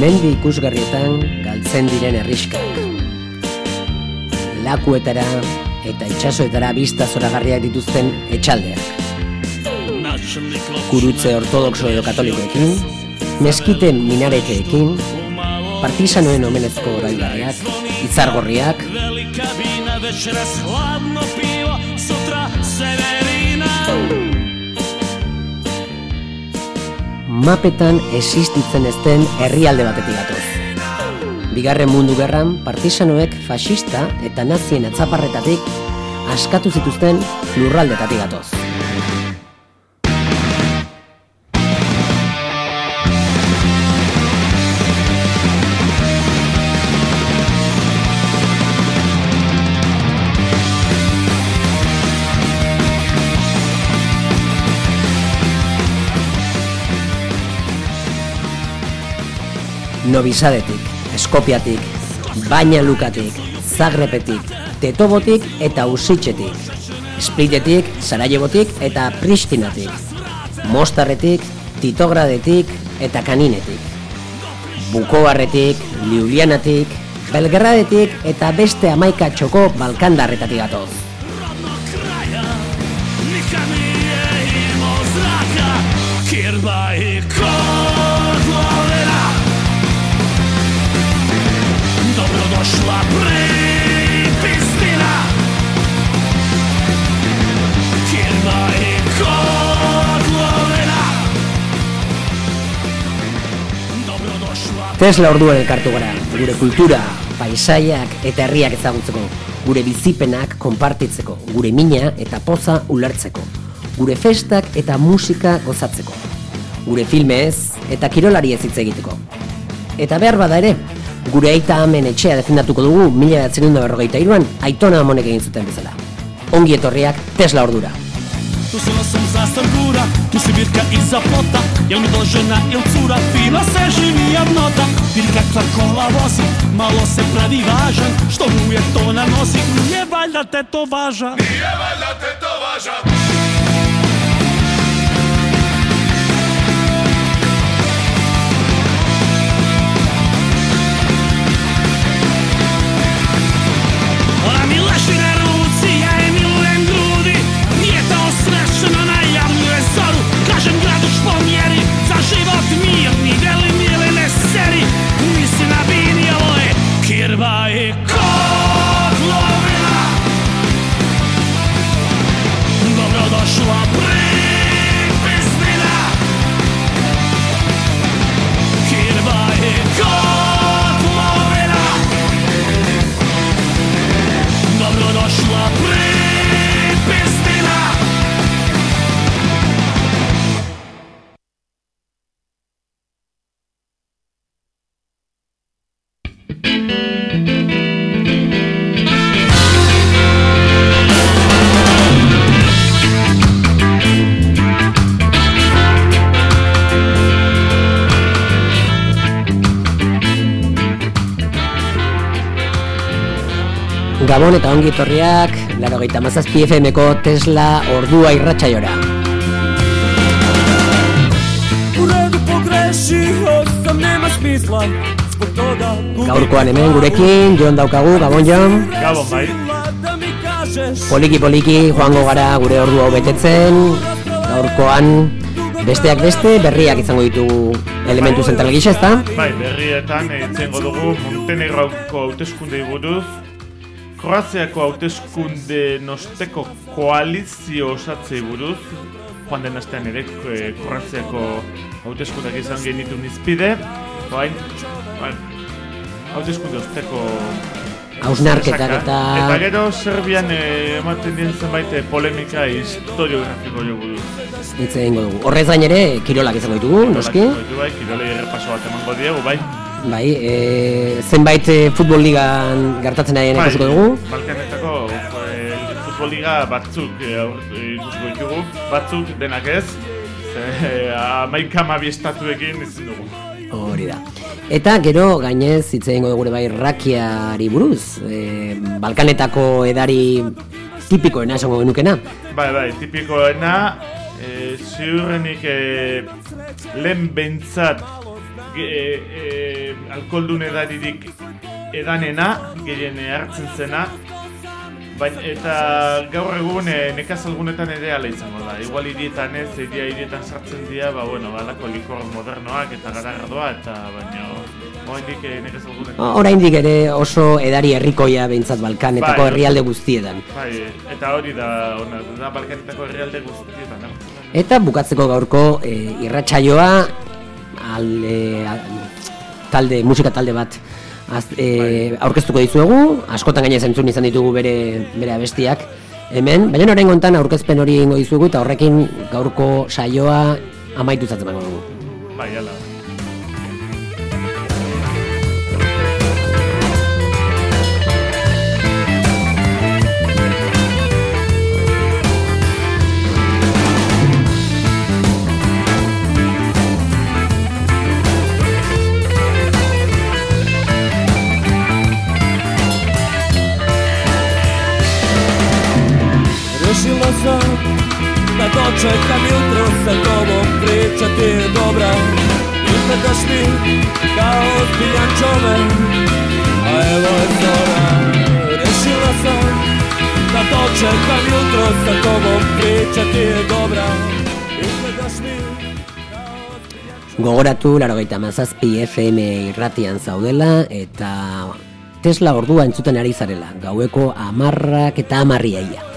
Mendi ikusgarrietan galtzen diren herriskak. Lakuetara eta itsasoetara bista zoragarriak dituzten etxaldeak. Kurutze ortodoxo edo katolikoekin, meskiten minareteekin, partisanoen omenezko orailarriak, itzargorriak, mapetan existitzen ezten herrialde batetik gatoz. Bigarren mundu gerran, partisanoek fasista eta nazien atzaparretatik askatu zituzten lurraldetatik gatoz. Nobisadetik, Eskopiatik, Baina Lukatik, Zagrepetik, Tetobotik eta Usitxetik, Splitetik, Sarajevotik eta Pristinatik, Mostarretik, Titogradetik eta Kaninetik, Bukoarretik, Liulianatik, Belgradetik eta beste amaika txoko Balkandarretatik gatoz. Tesla orduan elkartu gara, gure kultura, paisaiak eta herriak ezagutzeko, gure bizipenak konpartitzeko, gure mina eta poza ulertzeko, gure festak eta musika gozatzeko, gure filmez eta kirolari ez hitz egiteko. Eta behar bada ere, gure aita hemen etxea defendatuko dugu mila iruan aitona amonek egin zuten bezala. Ongi etorriak Tesla ordura. Tu se nosam sastav gura, tu si birka iza plota. Jel mi do žena il cura, fina se živi jednota Vidi kakva kola vozi, malo se pravi važan. Što mu je to na nosi, nije valjda te to važa. Nije valjda te to važa Gabon eta ongi etorriak, laro gaita mazazpi FM-ko Tesla ordua irratxaiora. U redu pogrešio sam, nema smisla Zbog toga Gaurkoan hemen gurekin, Jon daukagu, Gabon Jon. Gabon, bai. Poliki poliki joango gara gure ordua hau betetzen. Gaurkoan besteak beste berriak izango ditugu elementu zentral gisa, ezta? Bai, berrietan eitzengo dugu Montenegroko hauteskundei buruz, Kroaziako hauteskunde nosteko koalizio osatzei buruz, joan den astean ere eh, Kroaziako hauteskundak izan genitu nizpide, bain, bain, hauteskunde osteko Hausnarketak eta... Eta gero Serbian eh, ematen dien zenbait eh, polemika historiografiko jo buruz. Hitz egingo dugu. Horrez gain ere, kirolak izango ditugu, noski? Bai, bai, kirolei errepaso bat emango diegu, bai. Bai, e, zenbait e, futbol ligan gertatzen ari Bai, ikusiko dugu. Balkanetako eh, futboliga batzuk eh, aur- eh, ikusiko ditugu, batzuk denak ez, ze amaika amabi estatuekin izin dugu. Hori da. Eta gero gainez hitz egingo dugu ere bai rakiari buruz. E, Balkanetako edari tipikoena esango genukena. Bai, bai, tipikoena, e, ziurrenik e, lehen bentsat e, e, alkoldun edaririk edanena, gehien hartzen zena, Baina, eta gaur egun e, nekazalgunetan ere ala izango da. Igual hirietan ez, hiria hirietan sartzen dira, ba, bueno, balako likor modernoak eta garagardoa, eta baina oraindik e, nekazalgunetan. Oraindik ere oso edari herrikoia behintzat Balkanetako Bai, herrialde guztietan. Bai, eta hori da, ona, da Balkanetako herrialde guztietan. Eta bukatzeko gaurko e, irratsaioa al, e, al- talde, musika talde bat az, e, aurkeztuko dizuegu, askotan gainez entzun izan ditugu bere, bere abestiak hemen, baina orain hontan aurkezpen hori egingo dizuegu eta horrekin gaurko saioa amaitu zatzen dugu. Bai, ala. Gogoratu, laro gaita mazazpi FM irratian zaudela eta Tesla ordua entzuten ari zarela, gaueko amarrak eta amarriaia.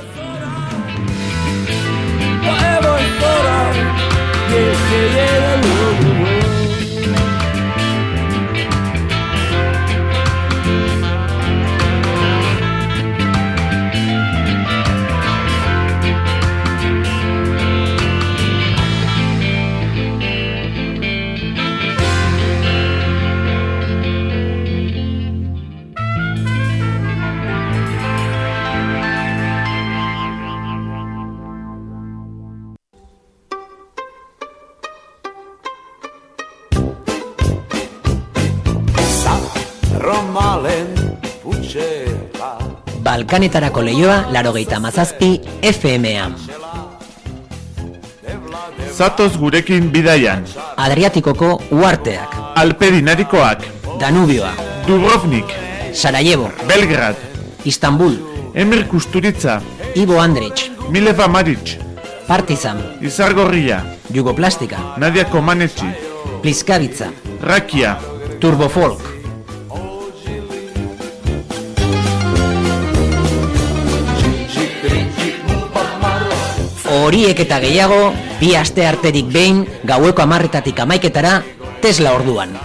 Balkanetarako leioa, laro geita mazazpi FM-an. Zatoz gurekin bidaian, Adriatikoko uarteak, Alpe dinarikoak, Danubioa, Dubrovnik, Sarajevo, Belgrad, Istanbul, Emir Kusturitza, Ibo Andrich, Mileva Maric, Partizan, Izargorria, Jugoplastika, Nadia Komaneci, Pliskavitza, Rakia, Turbofolk, Horiek eta gehiago, bi aste arterik behin, gaueko amarretatik amaiketara, Tesla orduan.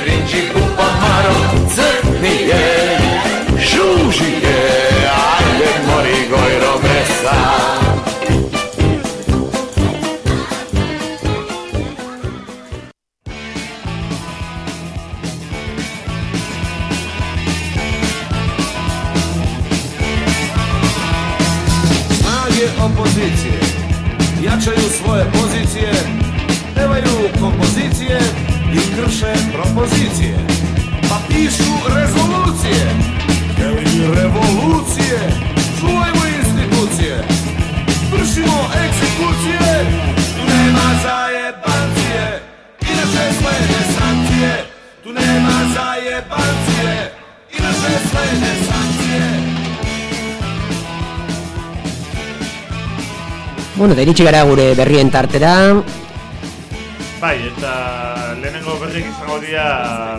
Rinči kupamaro Jačaju svoje pozicije Pevaju kompozicije I krše propozicije Pa pišu rezolucije Ili revolucije Čuvajmo institucije Vršimo egzekucije Tu nema zajebancije Inače slede sankcije Tu nema zajebancije Inače slede sankcije Bueno, da iritsi gara gure berrien tartera, Bai, eta lehenengo berrik izango dira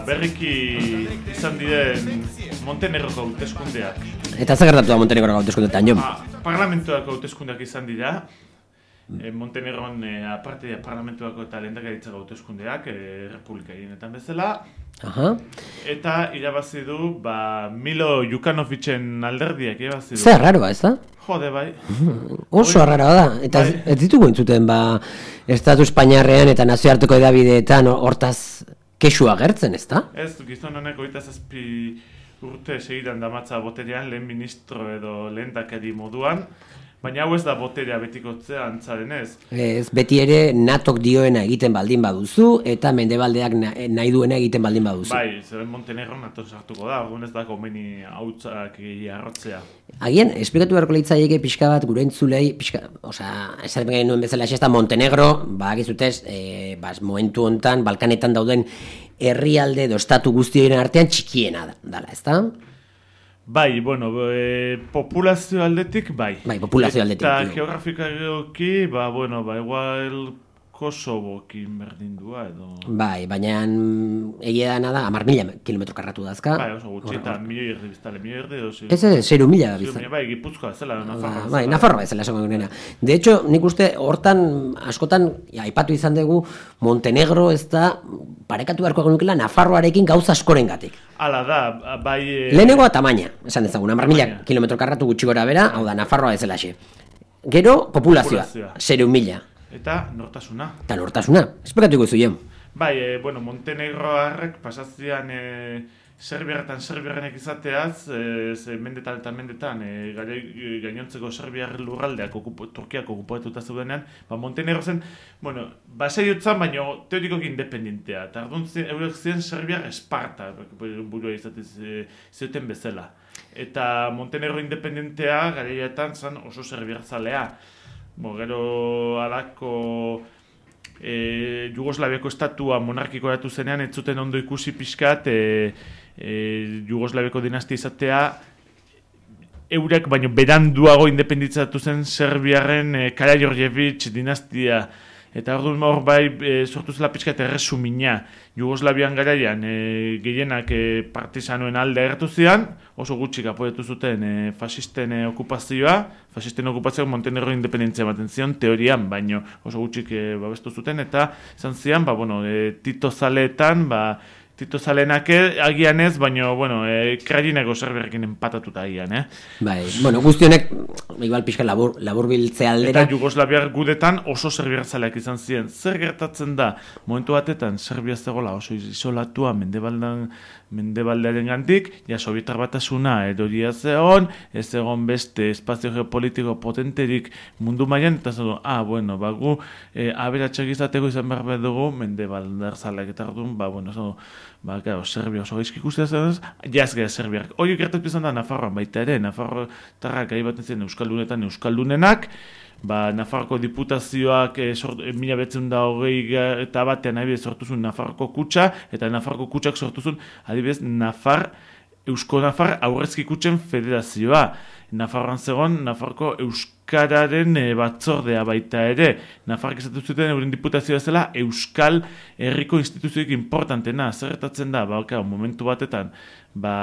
berriki izan diren Montenegroko hauteskundeak. eta zer gertatu da Montenegro gauteskundetan, jo? Ah, parlamentuako hauteskundeak izan dira. E, Montenegron e, aparte dira parlamentuako eta lehendakaritza hauteskundeak, e, republika hienetan bezala. Aha. Eta irabazi du, ba, Milo Jukanovicen alderdiak irabazi du. Zer raroa, ez da? Jode, bai. Oso arraroa da, eta Bai. ez ditugu entzuten, ba, Estatu Espainiarrean eta nazioarteko edabideetan hortaz kesu agertzen, ez da? Ez, gizon honek oita zazpi urte segidan damatza boterean lehen ministro edo lehen moduan, baina hau ez da boterea betikotzea antzaren ez. Ez, beti ere natok dioena egiten baldin baduzu, eta mendebaldeak na- nahi duena egiten baldin baduzu. Bai, zeren Montenegro nato sartuko da, orduan ez da komeni hautzak arrotzea. Agian, esplikatu beharko leitzaieke pixka bat gure entzulei, pixka, osea, esan genuen bezala ez da Montenegro, ba, gizutez, e, bas, momentu hontan, Balkanetan dauden herrialde edo estatu guztioen artean txikiena da, dala, ez da? Bai, bueno, e, populazio aldetik, bai. Bai, populazio aldetik, Eta dio. geografikarioki, ba, bueno, ba, igual Kosobokin berdindua edo... Bai, baina mm, egia dana da, amar mila kilometro karratu dazka. Bai, oso gutxi, eta milioi erdi biztale, milioi erdi edo... zi- Ez ez, zeru mila mila, Bai, Gipuzkoa, zela, Nafarroa. Bai, zela. Nafarroa bezala esango genena. De hecho, nik uste hortan askotan aipatu izan dugu Montenegro ez da parekatu beharko genukela Nafarroarekin gauza askorengatik. Hala da, bai... e, Lehenengoa tamaina, esan dezagun, hamar mila kilometro karratu gutxi gora bera, hau da, Nafarroa ez xe. Gero, populazioa, Populazioa. mila. Eta nortasuna. Eta nortasuna, esplikatuko zuien. Bai, e, bueno, Montenegroarrek pasazian e, Serbiarretan Serbiarrenek izateaz, e, ze mendetan eta mendetan, e, gainontzeko Serbiar lurraldeak okupo, Turkiak okupatuta zeudenean, ba Montenegro zen, bueno, basai utzan, baino teorikoki independentea. Eta arduan eurek ziren Serbiar Esparta, burua izatez e, zioten bezala. Eta Montenegro independentea garaietan zan oso Serbiar zalea. Bo, gero alako e, Jugoslaviako estatua monarkiko eratu zenean, ez zuten ondo ikusi pixkat, e, e, Jugoslaviako dinastia izatea, eurek baino beranduago independitzatu zen Serbiaren e, Karajorjevic dinastia. Eta orduan hor bai e, sortu zela pixkat erresumina. Jugoslavian garaian e, gehienak e, partizanoen alde agertu zian, oso gutxik apoiatu zuten e, fasisten e, okupazioa, fasisten okupazioa Montenegro independentzia ematen zion, teorian, baino oso gutxik e, babestu zuten, eta izan zian, ba, bueno, e, Tito zaleetan, ba, Tito zalenak e, agian ez, baino, bueno, e, krajineko serberrekin empatatuta agian, eh? Bai, bueno, guzti honek, igual pixka labur, labur biltze aldera, Eta Jugoslaviar gudetan oso serbiarzaleak izan ziren. Zer gertatzen da, momentu batetan Serbia zegoela oso isolatua mendebaldan, mendebaldearen gandik, ja Sovietar batasuna edoria zegon, ez egon beste espazio geopolitiko potenterik mundu mailan eta zer ah, bueno, ba, gu e, aberatsak izateko izan behar dugu mendebaldar zaleak eta orduan, ba, bueno, zo, ba, claro, Serbia oso gaizki ikustea zen, jaz gara Serbiak. Hori gertatu izan da Nafarroan baita ere, Nafarro tarrak gai baten ziren Euskaldunetan Euskaldunenak, ba, Nafarroko diputazioak e, sort, e, mila betzen da hogei eta batean adibidez sortu zuen Nafarroko kutsa, eta Nafarroko kutsak sortu zuen adibidez Nafar, Eusko Nafar aurrezki kutsen federazioa. Nafarroan zegoen, Nafarroko Euskararen e, batzordea baita ere. Nafarrak esatu zuten euren diputazioa zela Euskal Herriko instituzioik importantena. Zer gertatzen da, ba, momentu batetan, ba,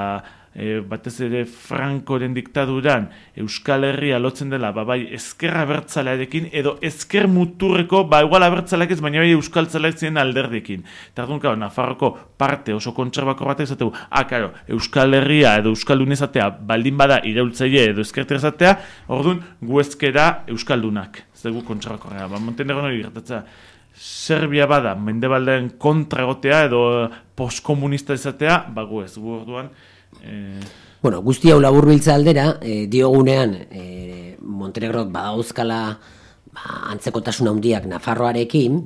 e, batez ere Frankoren diktaduran Euskal Herria lotzen dela, ba, bai, ezker abertzalearekin, edo ezker muturreko, ba, igual abertzaleak ez, baina bai Euskal Zaleak ziren alderdekin. Eta orduan, claro, Nafarroko parte oso kontserbako batek esategu, ah, claro, Euskal Herria edo Euskaldun izatea, baldin bada iraultzaile edo ezkerter izatea, orduan, gu ezkera Euskaldunak. Ez dugu kontserbako ba, Montenegro hori gertatzea. Serbia bada, mendebaldean kontra egotea edo postkomunista izatea, ba gu ez, gu orduan, eh, Bueno, guzti hau labur biltze aldera, e, diogunean e, Montenegrok badauzkala ba, antzekotasun handiak Nafarroarekin,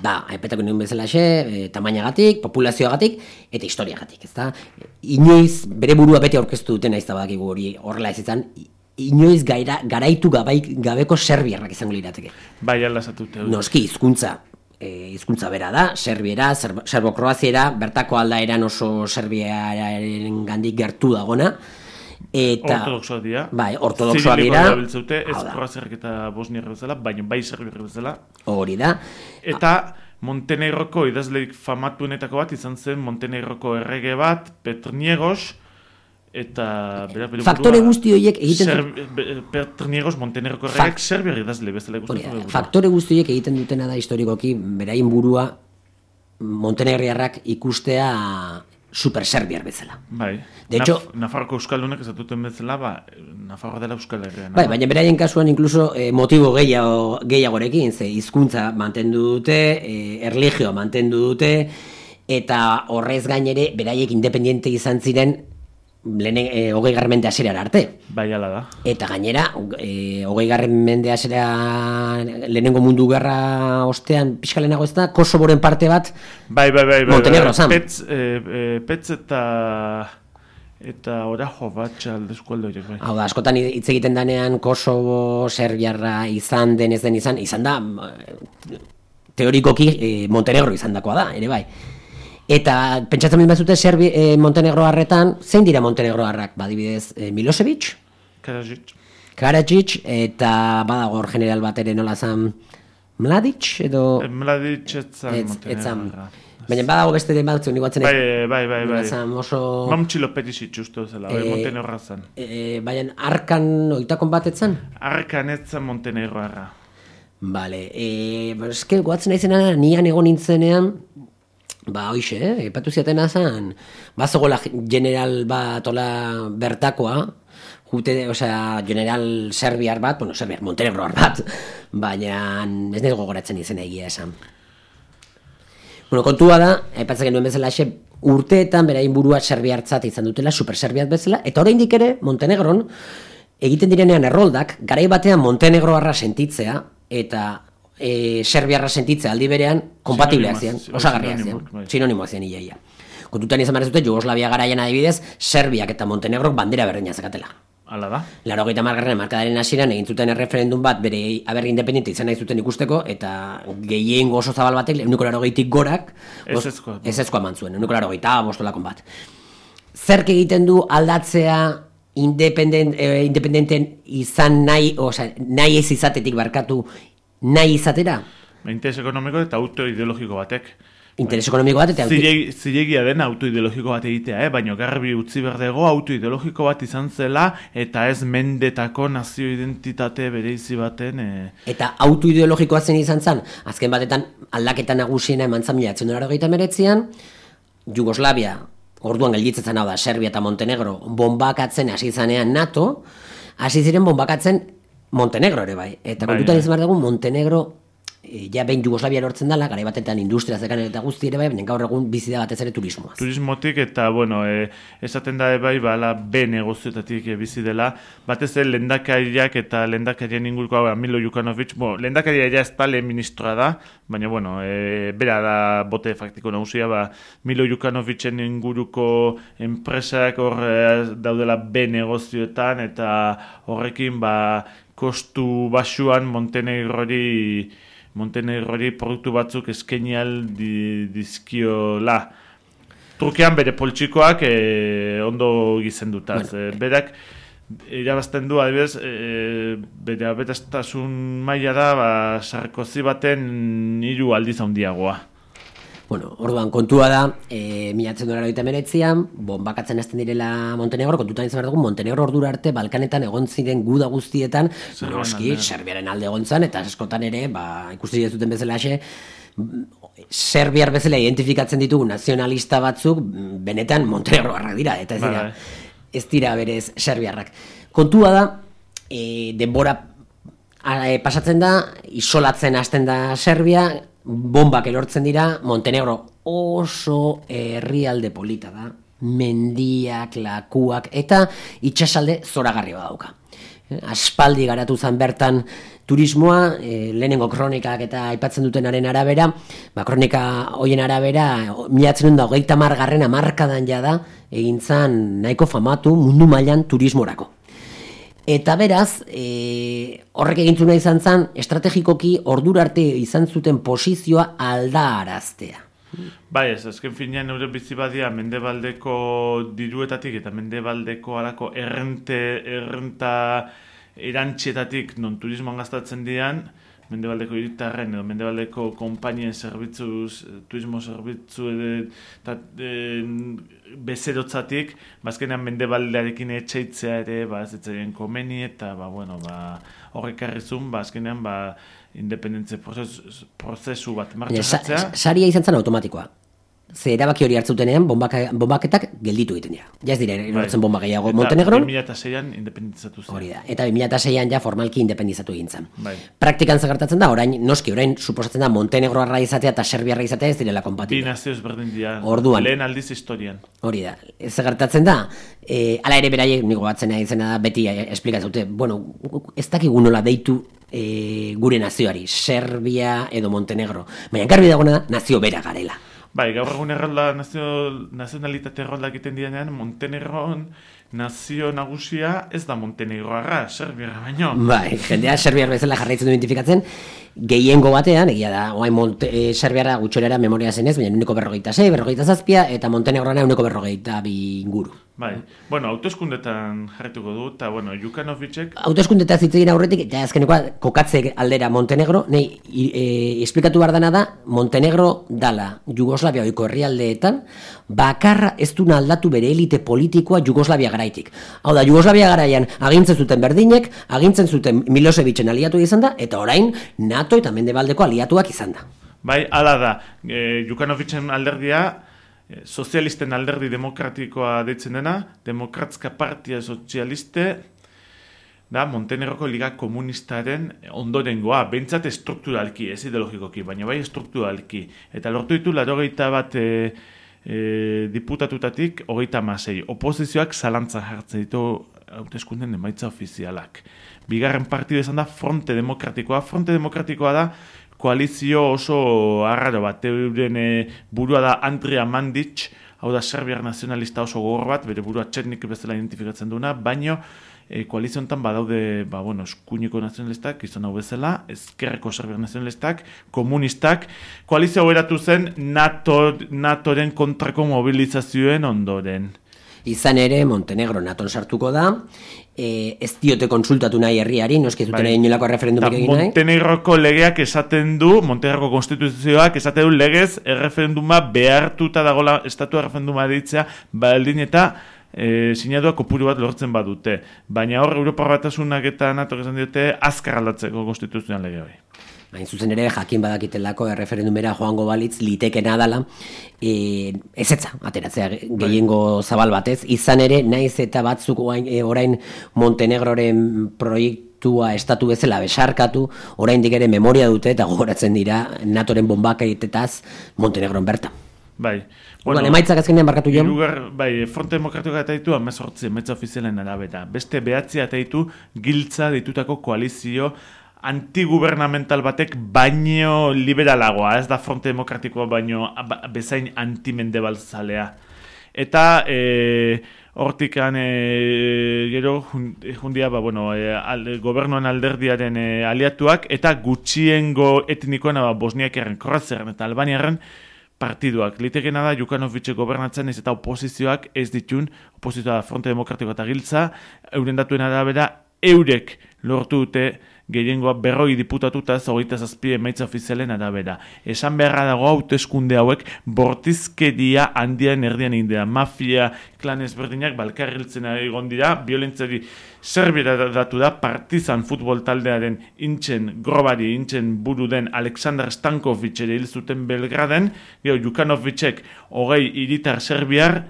ba, aipetako nuen bezalaxe, e, tamainagatik, populazioagatik, eta historiagatik, ezta? Inoiz, bere burua bete aurkeztu duten naiz da badakigu hori horrela ez izan, inoiz gaira, garaitu gabaik, gabeko serbiarrak izango lirateke. bai ala esatute. Noski, hizkuntza e, hizkuntza bera da, serbiera, serb- serbo-kroaziera, bertako aldaeran oso serbiaren gandik gertu dagona, eta... Ortodoxoak dira. Bai, Zirilikoa dira. erabiltzeute, ez kroaziarrak eta bosniarrak bezala, baina bai serbiarrak bezala. Hori da. Eta Montenegroko idazleik famatuenetako bat izan zen Montenegroko errege bat, Petrniegos, eta bera, bere Faktore burua- guzti horiek egiten Serb- be- Petrniegos Montenegroko Fak- erregeak serbiar idazle zuen burua. faktore guztiek egiten dutena da historikoki berain burua Montenegriarrak ikustea super serbiar bezala. Bai. De hecho- Naf Nafarroko euskaldunak esatuten bezala, ba, Nafarroa dela euskal herria. Bai, baina beraien kasuan incluso eh, motibo gehiago, gehiagorekin, ze hizkuntza mantendu dute, eh, erlijioa mantendu dute, eta horrez gain ere beraiek independiente izan ziren lehen e, hogei garren mende hasierara arte. Bai, ala da. Eta gainera, e, hogei garren mende hasera lehenengo mundu gerra ostean pixkalenago ez da, Kosoboren parte bat Bai, bai, bai. bai, Montenegro bai. zan. Petz, e, e, petz eta... Eta orajo bat txalde eskualde horiek, bai. Hau da, askotan hitz egiten danean Kosovo, Serbiarra izan den ez den izan, izan da eh, teorikoki e, Montenegro izan dakoa da, ere bai. Eta pentsatzen bin bazute Serbi, e, Montenegro harretan, zein dira Montenegro harrak? Badibidez, e, Milosevic, Karadzic. Karadzic, eta badago hor general bat ere nola zan Mladic, edo... Mladic etzan Ez, etzan. Montenegrora. Baina badago beste den batzuk, nik batzen Bai, bai, bai, bai. Zan oso... Mamtxilo petizit justo zela, bai, Eh, Montenegroa zen. E, baina arkan oitakon bat etzan? Arkan etzan Montenegroa. Vale, e, eske goatzen naizena nian egon nintzenean, ba hoixe, eh, epatu ziatena zen, bazegoela general bat ola bertakoa, jute, osea, general serbiar bat, bueno, serbiar, montenegroar bat, baina ez nahi gogoratzen izena egia esan. Bueno, kontua da, aipatzen genuen bezala xe, urteetan berain burua serbiartzat izan dutela, super serbiat bezala, eta oraindik ere, Montenegron, egiten direnean erroldak, garai batean Montenegroarra sentitzea, eta e, serbiarra sentitzea aldi berean, kompatibleak ziren, Sinonimoak, osagarriak ziren, sinonimoak, bai. sinonimoak ziren iaia. Kontutan izan behar ez dute, Jugoslavia garaian adibidez, Serbiak eta Montenegrok bandera berdina zakatela. Hala da. Laro gaita margarren markadaren hasieran egin zuten erreferendum bat bere aber independente izan nahi zuten ikusteko eta gehien oso zabal batek euniko laro gorak bost- Ezezkoa. ezezkoa eman zuen, euniko laro bostolakon bat. Zerk egiten du aldatzea independent, eh, independenten izan nahi, osea, nahi ez izatetik barkatu nahi izatera? Interes ekonomiko eta auto ideologiko batek. Interes ekonomiko bat eta Zilegi, zilegia den auto ideologiko bat egitea, eh? baina garbi utzi berdego auto ideologiko bat izan zela eta ez mendetako nazio identitate bereizi baten eh, Eta autoideologikoa zen izan zen, azken batetan aldaketa nagusiena eman zan mila meretzian, Jugoslavia, orduan gelditzen hau da, Serbia eta Montenegro, bombakatzen hasi zanean NATO, hasi ziren bombakatzen Montenegro ere bai. Eta Bai, kontutan bai. izan behar dugu, Montenegro e, ja behin Jugoslavia lortzen dela, garai batetan industria zekan eta guzti ere bai, baina gaur egun bizi da batez ere turismoaz. turismotik eta, bueno, e, esaten da bai, bala, B negozioetatik e, bizi dela, batez ere lendakariak eta lendakarien inguruko, hau, Milo Jukanovic, bo, lendakaria ja ez lehen ministroa da, baina, bueno, e, bera da bote faktiko nagusia, ba, Milo Jukanovicen inguruko enpresak hor e, daudela B negozioetan, eta horrekin, ba, kostu basuan Montenegrori Montenegrori produktu batzuk eskaini al di, dizkiola. Trukean bere poltsikoak eh, ondo gizendutaz. Bueno, Eh, berak irabazten du, adibidez, e, bere aberastasun maila da, ba, Sarkozy baten hiru aldiz handiagoa. Bueno, orduan kontua da, e, milatzen eroita meretzian, bombakatzen hasten direla Montenegro, kontutan izan behar dugu, Montenegro ordura arte Balkanetan egon ziren guda guztietan, noski. Serbiaren alde egon zan, eta askotan ere, ba, ikusi duten bezala xe, Serbiar bezala identifikatzen ditugu nazionalista batzuk, benetan Montenegroarrak dira, eta ez Bai, dira, bai. ez dira berez serbiarrak. Kontua da, e, denbora e, pasatzen da, isolatzen hasten da Serbia, bombak erortzen dira, Montenegro oso herrialde polita da, mendiak, lakuak, eta itxasalde zoragarri badauka. Eh, Aspaldi garatu zen bertan turismoa, e, lehenengo kronikak eta aipatzen dutenaren arabera, ba, kronika hoien arabera, milatzen da hogeita margarren amarkadan jada, egin zen nahiko famatu mundu mailan turismorako. Eta beraz, e, horrek egintzuna izan zen, estrategikoki ordura arte izan zuten posizioa aldaaraztea. Bai, ez, azken finean eure bizi badia mendebaldeko diruetatik eta mendebaldeko alako errente, errenta erantxietatik non turismoan gastatzen dian, mendebaldeko hiritarren edo mendebaldeko konpainien zerbitzu, turismo zerbitzu eta e, bezerotzatik, bazkenean mendebaldearekin etxeitzea ere, ba, ez komeni, eta, ba, bueno, ba, horrek arrizun, ba, azkenean, ba, independentze prozesu, prozesu bat sa- saria izan zen automatikoa. Ze erabaki hori hartzutenean bombaka, bombaketak gelditu egiten dira. Ja ez dira erortzen bomba gehiago Eta Montenegron. 2006an independizatu zen. Hori da. Eta 2006an ja formalki independizatu egin zen. Bai. Praktikan zer gertatzen da, orain, noski, orain suposatzen da Montenegroarra izatea eta Serbiarra izatea ez direla Bi kompatible. nazio ezberdin dira. Orduan. Lehen aldiz historian. Hori da. Ez gertatzen da, e, ala ere beraiek nigo batzena izena da, beti eh, esplikatzute, bueno, ez dakigu nola deitu e, gure nazioari, Serbia edo Montenegro. Baina garbi dagoena da, nazio bera garela. Bai, gaur egun errolda nazio, nazionalitate errolda egiten dianean, Montenegron nazio nagusia ez da Montenegroarra, Serbiarra baino. Bai, jendea Serbiar bezala jarraitzen du identifikatzen, gehiengo batean, egia da, oain Monte, e, Serbiara gutxorera memoria zenez, baina uneko berrogeita sei, berrogeita zazpia, eta Montenegrona uneko berrogeita bi inguru. Bai, bueno, autoeskundetan jarrituko du, eta bueno, Jukanovicek Hauteskundetaz hitz egin aurretik, ja azkenekoa kokatze aldera Montenegro, nei, i- e, esplikatu behar dana da, Montenegro dala Jugoslavia oiko herrialdeetan, bakarra ez duna aldatu bere elite politikoa Jugoslavia garaitik. Hau da, Jugoslavia garaian agintzen zuten berdinek, agintzen zuten Milosevicen aliatu izan da, eta orain NATO eta mendebaldeko aliatuak izan da. Bai, hala da, e, Jukanovicen alderdia, e, sozialisten alderdi demokratikoa deitzen dena, Demokratska Partia Sozialiste, da Montenegroko Liga Komunistaren ondorengoa, behintzat estrukturalki, ez ideologikoki, baina bai estrukturalki. Eta lortu ditu larogeita bat e, e, diputatutatik hogeita masei. Oposizioak zalantza jartzen ditu hauteskunden emaitza ofizialak. Bigarren partidu izan da Fronte Demokratikoa. Fronte Demokratikoa da koalizio oso arraro bat. Euren e, burua da Andrea Mandic, hau da Serbiar nazionalista oso gogor bat, bere burua txetnik bezala identifikatzen duna, baino e, koalizio honetan badaude, ba, bueno, eskuiniko nazionalistak, izan hau bezala, ezkerreko serbiar nazionalistak, komunistak, koalizio eratu zen NATO, NATOren kontrako mobilizazioen ondoren. Izan ere, Montenegro naton sartuko da, e, ez diote konsultatu nahi herriari, noski ez duten Bai. inolako referendumik egin nahi. Montenegroko legeak esaten du, Montenegroko konstituzioak esaten du legez erreferenduma behartuta dagola estatu erreferenduma deitzea, baldin eta e, sinatua kopuru bat lortzen badute. Baina hor, Europa Batasunak eta NATO esan diote azkar aldatzeko konstituzioan lege hori. Hain zuzen ere, jakin badakitelako erreferendumera joango balitz litekena dala, e, ezetza, ateratzea ge- gehiengo zabal batez, izan ere, naiz eta batzuk orain, e, orain Montenegroren proiektua estatu bezala besarkatu, oraindik ere memoria dute eta gogoratzen dira NATOren bombakaitetaz Montenegron bertan. Bai. Bueno, emaitzak azkenean barkatu jo. Hirugar, bai, Fronte Demokratikoa eta ditu amezortzi, emaitza ofizialen arabera. Beste behatzi eta ditu giltza ditutako koalizio antigubernamental batek baino liberalagoa, ez da Fronte Demokratikoa baino ba- bezain antimendebalzalea. Eta e, hortikan e, gero jun- jundia ba, bueno, e, al, gobernuan alderdiaren e, aliatuak eta gutxiengo etnikoena ba, Bosniakiaren, Kroaziaren eta Albaniaren partiduak. Litekena da Jukanovic gobernatzen ez eta oposizioak ez ditun, oposizioa Fronte Demokratiko eta Giltza, euren datuen arabera eurek lortu dute gehiengoa berroi diputatuta hogeita zazpi emaitza ofizialen arabera. Esan beharra dago hauteskunde hauek bortizkeria handian erdian indea. Mafia, klan ezberdinak balkarriltzen egon dira, violentzari Serbia datu da partizan futbol taldearen intxen, grobari intxen buru den Aleksandar Stankovic ere hil zuten Belgraden, gero Jukanovicek hogei iritar serbiar,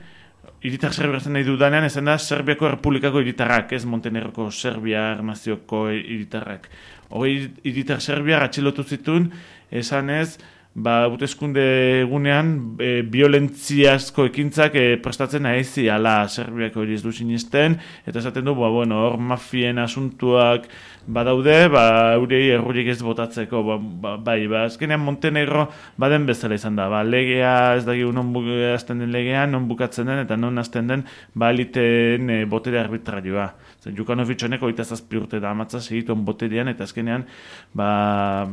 Iritar Serbiar zen nahi dudanean, esan da Serbiako Republikako iritarrak, ez Montenegroko Serbiar nazioko iritarrak. Hogei iritar Serbiar atxilotu zituen, esan ez, ba, hauteskunde egunean, e, violentziazko ekintzak e, prestatzen aizi, ala Serbiako hori ez du sinisten, eta esaten du, ba, bueno, hor mafien asuntuak badaude, ba, eurei errurik ez botatzeko, ba, ba, bai, ba, azkenean Montenegro baden bezala izan da, ba, legea ez dakigu non bu- hasten den legea, non bukatzen den, eta non hasten den, ba, eliteen e, botere arbitrarioa. Zer, Jukanovic honek oita zazpi urte da amatza segituen boterean, eta azkenean, ba,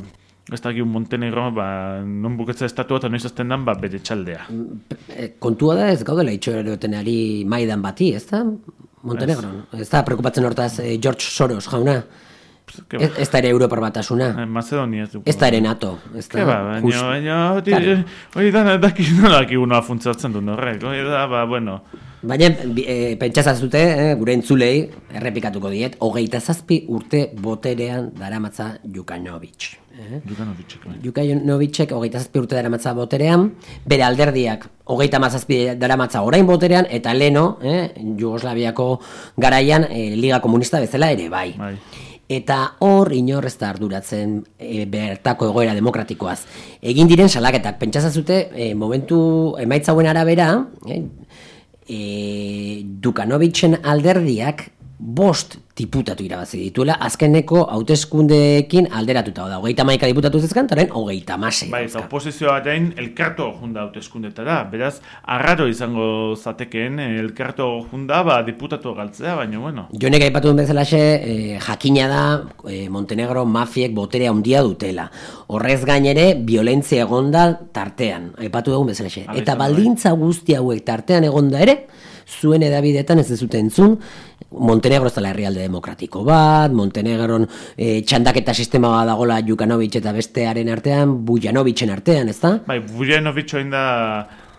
ez dakigu Montenegro, ba, non bukatzen estatua eta noiz hasten den, ba, bere txaldea. E, kontua da ez gaudela itxoretenari maidan bati, ez da? Montenegron. Ez da, prekupatzen hortaz eh, George Soros jauna. Ke Ez, ez da ere Europar batasuna. Eh, Macedonia ez du. Ez da ere NATO. Ez da, Ke ba, baina, just. baina, hori, da, daki nola dakigu nola funtzatzen duen horrek, hori da, ba, bueno, Baina e, pentsazazute, eh, gure entzulei, errepikatuko diet, hogeita zazpi urte boterean daramatza Jukanovic. Eh? Jukanovicek. Jukanovicek hogeita zazpi urte daramatza boterean, bere alderdiak hogeita mazazpi daramatza orain boterean, eta leno, eh, Jugoslaviako garaian, eh, Liga Komunista bezala ere bai. Bai. Eta hor inor ez da arduratzen e, bertako egoera demokratikoaz. Egin diren salaketak, pentsazazute, e, momentu emaitza hauen arabera, e, e, Dukanovicen alderdiak bost diputatu irabazi dituela, azkeneko hauteskundeekin alderatuta da. Hogeita maika diputatu zezkan, taren hogeita masei. Bai, eta oposizioa batean elkarto junda hauteskundetara. Beraz, arraro izango zatekeen eh, elkarto junda, ba, diputatu galtzea, baina, bueno. Jonek aipatu duen bezalaxe, e, jakina da e, Montenegro mafiek boterea handia dutela. Horrez gainere, violentzia egonda tartean, aipatu dugun bezalaxe. Eta da, baldintza guzti hauek tartean egonda ere, zuen edabidetan ez dezute entzun, Montenegro ez dela herrialde demokratiko bat, Montenegron e, txandaketa sistema bat dagola Jukanovic eta bestearen artean, Bujanovicen artean, ez da? Bai, Bujanovic da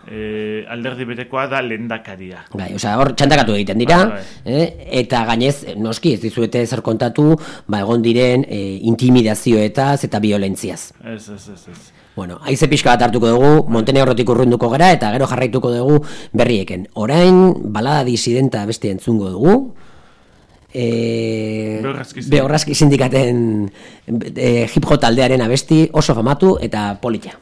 eh, alderdi berekoa da lendakaria. Bai, osea, hor txandakatu egiten dira, Bai, eh, eta gainez, noski, ez dizuete zer kontatu, ba, egon diren e, intimidazioetaz eta violentziaz. Ez, ez, ez, ez. Bueno, haize pixka bat hartuko dugu, Montenegrotik urrunduko gara, eta gero jarraituko dugu berrieken. Orain, balada disidenta beste entzungo dugu, e, Beorrazki sindikaten. E, hip hop taldearen abesti oso famatu eta politia.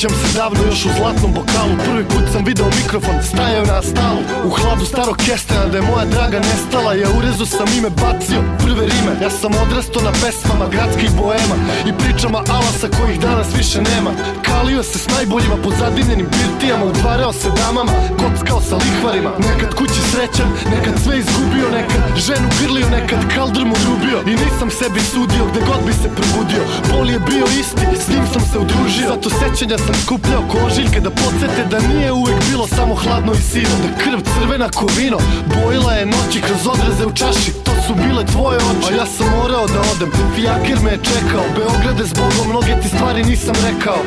Sećam se davno još u zlatnom bokalu Prvi put sam video mikrofon, stajao na stalu. U hladu starog kestena da je moja draga nestala Ja urezu sam ime bacio, prve rime. Ja sam odrastao na pesmama gradskih boema I pričama alasa kojih danas više nema. Kalio se s najboljima po zadimljenim birtijama Udvarao se damama, kockao sa lihvarima. Nekad kući srećan, nekad sve izgubio Nekad ženu grlio, nekad kaldr mu rubio I nisam sebi sudio gde god bi se probudio. Bol je bio isti, s njim sam se udružio. Zato sećanja sam skupljao ko ožiljke da podsjete Da nije uvek bilo samo hladno i sivo Da krv crvena ko vino Bojila je noći kroz odraze u čaši. To su bile tvoje oči. A ja sam morao da odem. Fijaker me je čekao. Beograde zbogom mnoge ti stvari nisam rekao.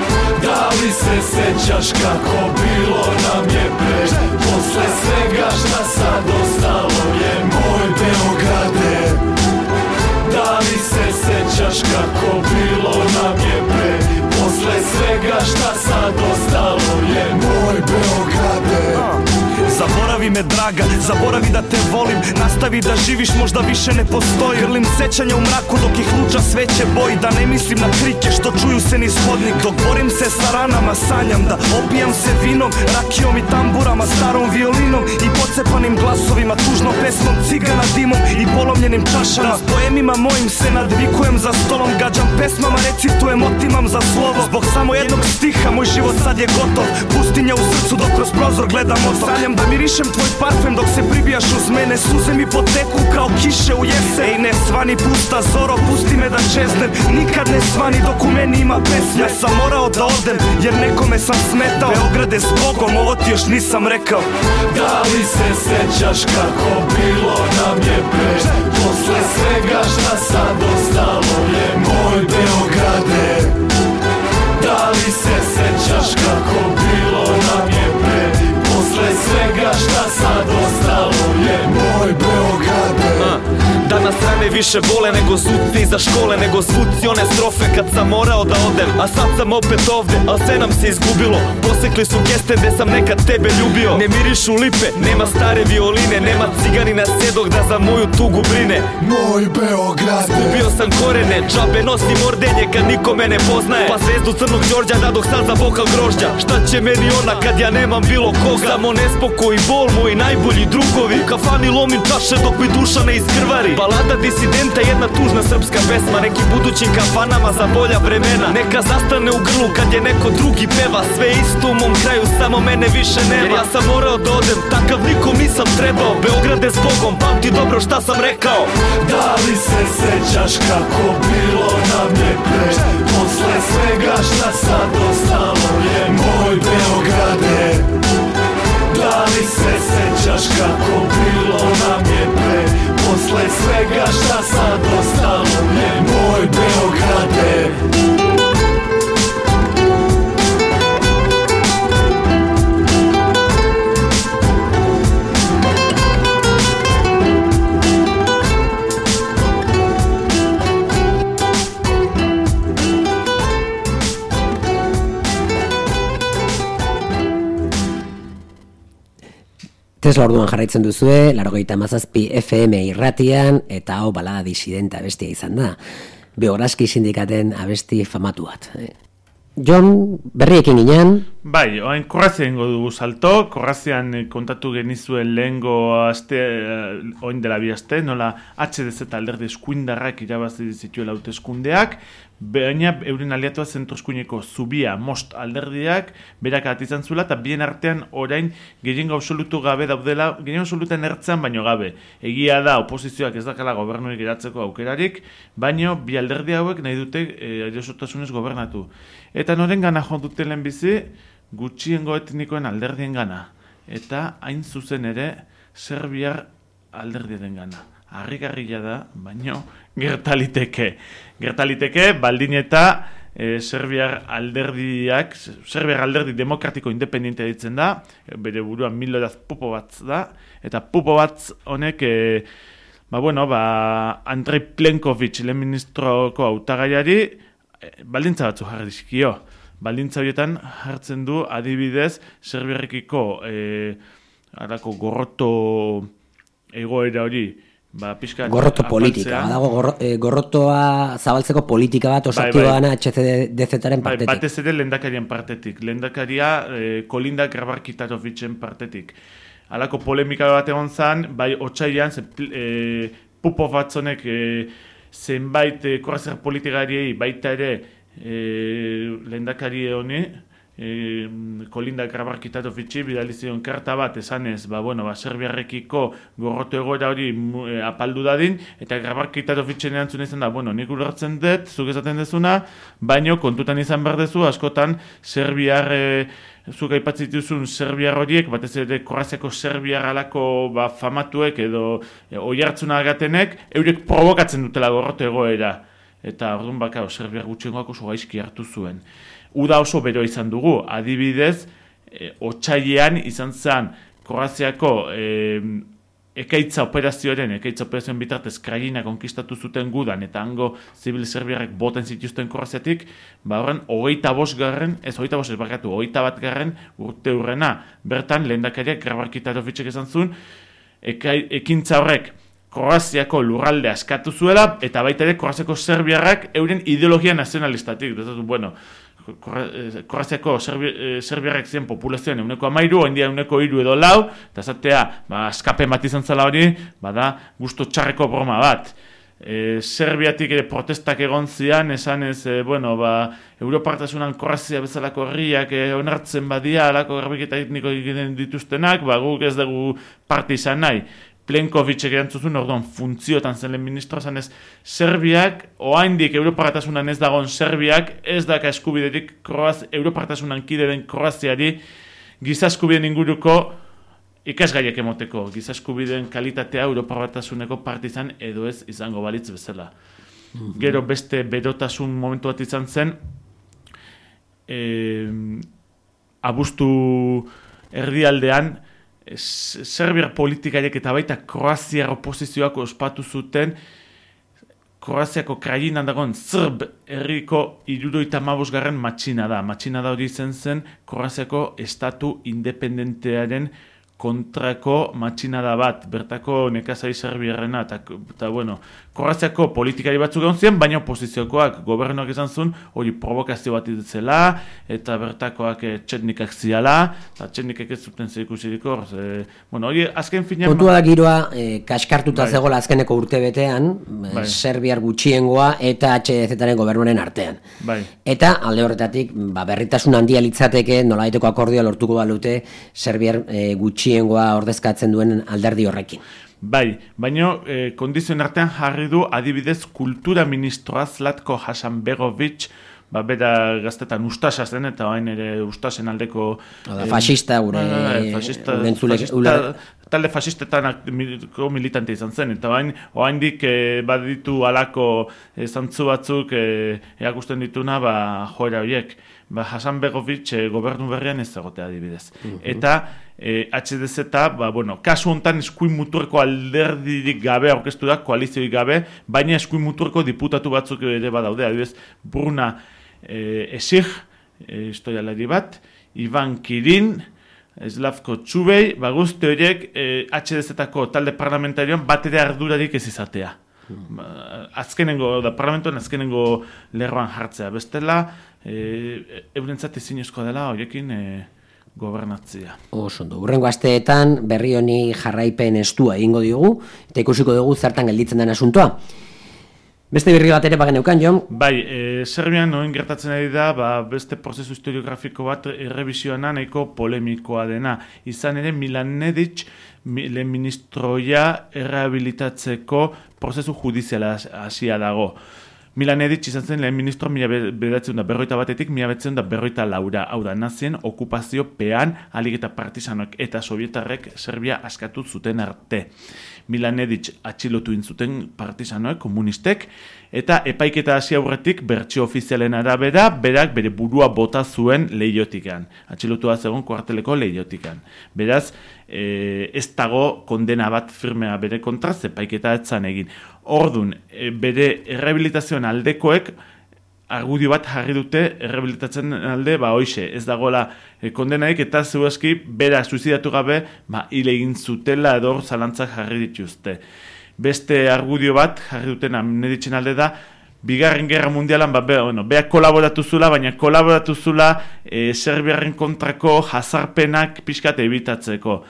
Da li se sećaš kako bilo nam je pre? Posle svega šta sad ostalo je moj Beograde. Da li se sećaš kako bilo nam je pre Posle svega šta sad ostalo je moj Beograde Zaboravi me draga, zaboravi da te volim. Nastavi da živiš, možda više ne postoji. Grlim sećanja u mraku dok ih luča sveće boji. Da ne mislim na krike što čuju se niz hodnik Dok borim se sa ranama, sanjam da opijam se vinom Rakijom i tamburama, starom violinom I pocepanim glasovima, tužnom pesmom Cigana dimom i polomljenim čašama. S poemima mojim se nadvikujem za stolom Gađam pesmama, recitujem, otimam za slovo. Zbog samo jednog stiha, moj život sad je gotov. Pustinja u srcu dok kroz prozor gledam otok Sanjam da mirišem tvoj parfem dok se pribijaš uz mene. Suze mi poteku kao kiše u jesen. Ej ne svani pusta zoro, pusti me da čeznem. Nikad ne svani dok u meni ima pesme. Ja sam morao da odem jer nekome sam smetao. Beograde s Bogom, ovo ti još nisam rekao. Da li se sećaš kako bilo nam je pre Posle svega šta sad ostalo je moj Beograde. Da li se sećaš kako bilo svega šta sad ostalo je moj Beograde Danas rane više vole nego suci iza škole Nego zvuci one strofe kad sam morao da odem A sad sam opet ovde, al sve nam se izgubilo. Posekli su geste gde sam nekad tebe ljubio. Ne mirišu lipe, nema stare violine Nema ciganina sjedog da za moju tugu brine. Moj Beograd Ubio sam korene, džabe nosim ordenje kad niko me ne poznaje. Pa zvezdu crnog Đorđa dadoh sad za bokal grožđa. Šta će meni ona kad ja nemam bilo koga? Samo nespokoj i bol, moji najbolji drugovi. U kafani lomim čaše dok mi duša ne iskrvari Balada disidenta, jedna tužna srpska pesma. Nekim budućim kafanama za bolja vremena. Neka zastane u grlu kad je neko drugi peva. Sve isto u mom kraju, samo mene više nema. Jer ja sam morao da odem, takav nikom nisam trebao. Beograde s Bogom, pamti dobro šta sam rekao. Da li se sećaš kako bilo nam je pre? Posle svega šta sad ostalo je Moj Beograde. Da li se sećaš kako bilo nam je pre Posle svega šta sad ostalo je Moj Beograde Tesla orduan jarraitzen duzue, larogeita mazazpi FM irratian, eta hau balada disidenta bestia izan da. Beorazki sindikaten abesti famatu bat. Eh, Jon, berriekin ginen, Bai, oain korrazia ingo dugu salto, korrazian eh, kontatu genizuen lehengo aste, eh, oin dela bi aste, nola HDZ alderdi eskuindarrak irabazi zituela hauteskundeak, baina euren aliatua zentro eskuineko zubia, most alderdiak, berak atizan zuela, eta bien artean orain gehiengo absolutu gabe daudela, gehiengo absoluten ertzean baino gabe. Egia da, oposizioak ez dakala gobernurik eratzeko aukerarik, baino bi alderdi hauek nahi dute e, gobernatu. Eta noren gana jo dute lehenbizi, gutxiengo etnikoen alderdien gana. Eta hain zuzen ere, Serbiar alderdiaren gana. Harrigarria da, baino gertaliteke. Gertaliteke, baldin eta e, Serbiar alderdiak, Serbiar alderdi demokratiko independiente ditzen da, bere buruan Milorad Pupovatz da, eta Pupovatz honek, e, ba bueno, ba, Andrei Plenkovic, lehen ministroko hautagaiari, e, baldintza batzu jarri dizkio. Baldintza horietan hartzen du adibidez Serbiarrekiko e, alako gorroto egoera hori ba, pixka gorroto politika. Badago gorro, eh, gorrotoa zabaltzeko politika bat Bai, osaktibo bai. gana HCDZ-aren Bai, partetik. batez ere lendakarien partetik. Lendakaria e, Kolinda Grabarkitarovitzen partetik. Halako polemika bat egon zan, bai otsailean ze, e, pupo batzonek e, zenbait e, korrazer politikariei baita ere e, lendakari honi, e, Kolinda Grabarkitarovitzi bidali zion karta bat esanez, ba, bueno, ba, Serbiarrekiko gorroto egoera hori e, apaldu dadin, eta Grabarkitarovitzen erantzun izan da, bueno, nik ulertzen dut, zuk esaten dezuna, baino kontutan izan behar dezu, askotan Serbiar, e, zuk aipatzen Serbiar horiek, batez ere Kroaziako Serbiar alako ba, famatuek edo e, oihartzuna gatenek, eurek provokatzen dutela gorroto egoera. Eta orduan baka, Serbiar gutxiengoak oso gaizki hartu zuen. Uda oso bero izan dugu, adibidez, e, otsailean izan zen Kroaziako e, ekaitza operazioaren, ekaitza operazioen bitartez Krajina konkistatu zuten gudan, eta hango zibil serbiarrek boten zituzten Kroaziatik, ba horren, hogeita bost garren, ez hogeita bost ez barkatu, hogeita bat garren urte hurrena, bertan lehendakariak Grabarkitarovicek esan zuen, ekintza horrek Kroaziako lurralde askatu zuela, eta baita ere Kroaziako serbiarrak euren ideologia nazionalistatik. Dezatu, bueno, eh, Kroaziako serbi, eh, serbiarrak ziren populazioan euneko amairu, oindia euneko iru edo lau, eta zatea, ba, askapen bat izan zela hori, bada, gusto txarreko broma bat. E, Serbiatik ere protestak egon zian, esan ez, e, bueno, ba, Europartasunan Kroazia bezalako herriak e, onartzen badia, alako garbiketa etniko egiten dituztenak, ba, guk ez dugu parte izan nahi. Plenkovicek erantzuzun, orduan funtziotan zen lehen ministro esan ez, Serbiak, oaindik Europartasunan ez dagon Serbiak, ez daka eskubiderik Kroaz, Europartasunan kide den Kroaziari, giza eskubideen inguruko ikasgaiak emoteko, giza eskubideen kalitatea Europa Batasuneko partizan edo ez izango balitz bezala. Gero beste berotasun momentu bat izan zen, e, abustu erdialdean, Serbiar politikariek eta baita Kroaziar oposizioak ospatu zuten Kroaziako krainan dagoen Zerb herriko iruroita mabosgarren matxina da. Matxina da hori zen zen Kroaziako estatu independentearen kontrako matxinada bat, bertako nekazai serbiarrena, eta, eta bueno, Kroaziako politikari batzuk egon ziren, baina oposiziokoak gobernuak izan zuen, hori provokazio bat itzela, eta bertakoak eh, txetnikak ziala, eta txetnikak ez zuten zer ikusiriko, eh, bueno, hori azken finean... Kontua da giroa, eh, kaskartuta Bai. zegoela azkeneko urte betean, eh, Bai. Serbiar gutxiengoa eta HDZ-aren gobernuaren artean. Bai. Eta alde horretatik, ba, berritasun handia litzateke, nolabaiteko akordioa lortuko balute Serbiar eh, gutxiengoa ordezkatzen duen alderdi horrekin. Bai, baina eh, kondizioen artean jarri du adibidez kultura ministroa Zlatko Hasanbegovic, ba, bera gaztetan ustasa zen eta hain ere ustasen aldeko... Hau da, fascista gure- bai, fascista, gure entzule- fascista, uler- talde fasistetan militante izan zen, eta hain, oaindik eh, baditu alako eh, zantzu batzuk eh, erakusten dituna ba, joera horiek. Ba, Hasan Begovic eh, gobernu berrian ez egotea adibidez. Eta eh, HDZ ba, bueno, kasu hontan eskuin muturreko alderdirik gabe aurkeztu da, koalizioik gabe, baina eskuin muturreko diputatu batzuk ere badaude, adibidez, Bruna eh, Esig, eh, historialari bat, Ivan Kirin, Slavko Txubei, ba, guzti horiek eh, HDZ-etako talde parlamentarioan bat ere ardurarik ez izatea. Ba, azkenengo, da parlamentoan azkenengo lerroan jartzea. Bestela, e, eurentzat ezinezkoa dela horiekin e, gobernatzea. Oso ondo. Urrengo asteetan berri honi jarraipen estua egingo diogu eta ikusiko dugu zertan gelditzen den asuntoa. Beste berri bat ere bageneukan, Jon. Bai, e, Serbian noen gertatzen ari da, ba, beste prozesu historiografiko bat errebisioana nahiko polemikoa dena. Izan ere, Milan Nedic, lehen ministroia errehabilitatzeko prozesu judiziala has- hasia dago. Milan Nedic izan zen lehen ministro mila be- bederatziehun da berroita batetik mila bederatziehun da berroita laura. Hau da, nazien okupazio pean alik eta partizanok eta sovietarrek Serbia askatu zuten arte. Milan Nedic atxilotu intzuten partizanoek, komunistek, eta epaiketa hasi aurretik bertsio ofizialen arabera, berak bere burua bota zuen lehiotikan. Atxilotua zegoen kuarteleko lehiotikan. Beraz, e, ez dago kondena bat firmea bere kontra, zepaiketa etzan egin. Ordun, e, bere errehabilitazioan aldekoek, argudio bat jarri dute errehabilitatzen alde, ba hoixe, ez dagoela e, kondenaik eta zeueski bera suizidatu gabe, ba hil egin zutela edo zalantzak jarri dituzte. Beste argudio bat jarri duten amneditzen alde da, Bigarren Gerra Mundialan, ba, be, bueno, beak kolaboratu zula, baina kolaboratu zula e, Serbiaren kontrako jazarpenak pixkat ebitatzeko.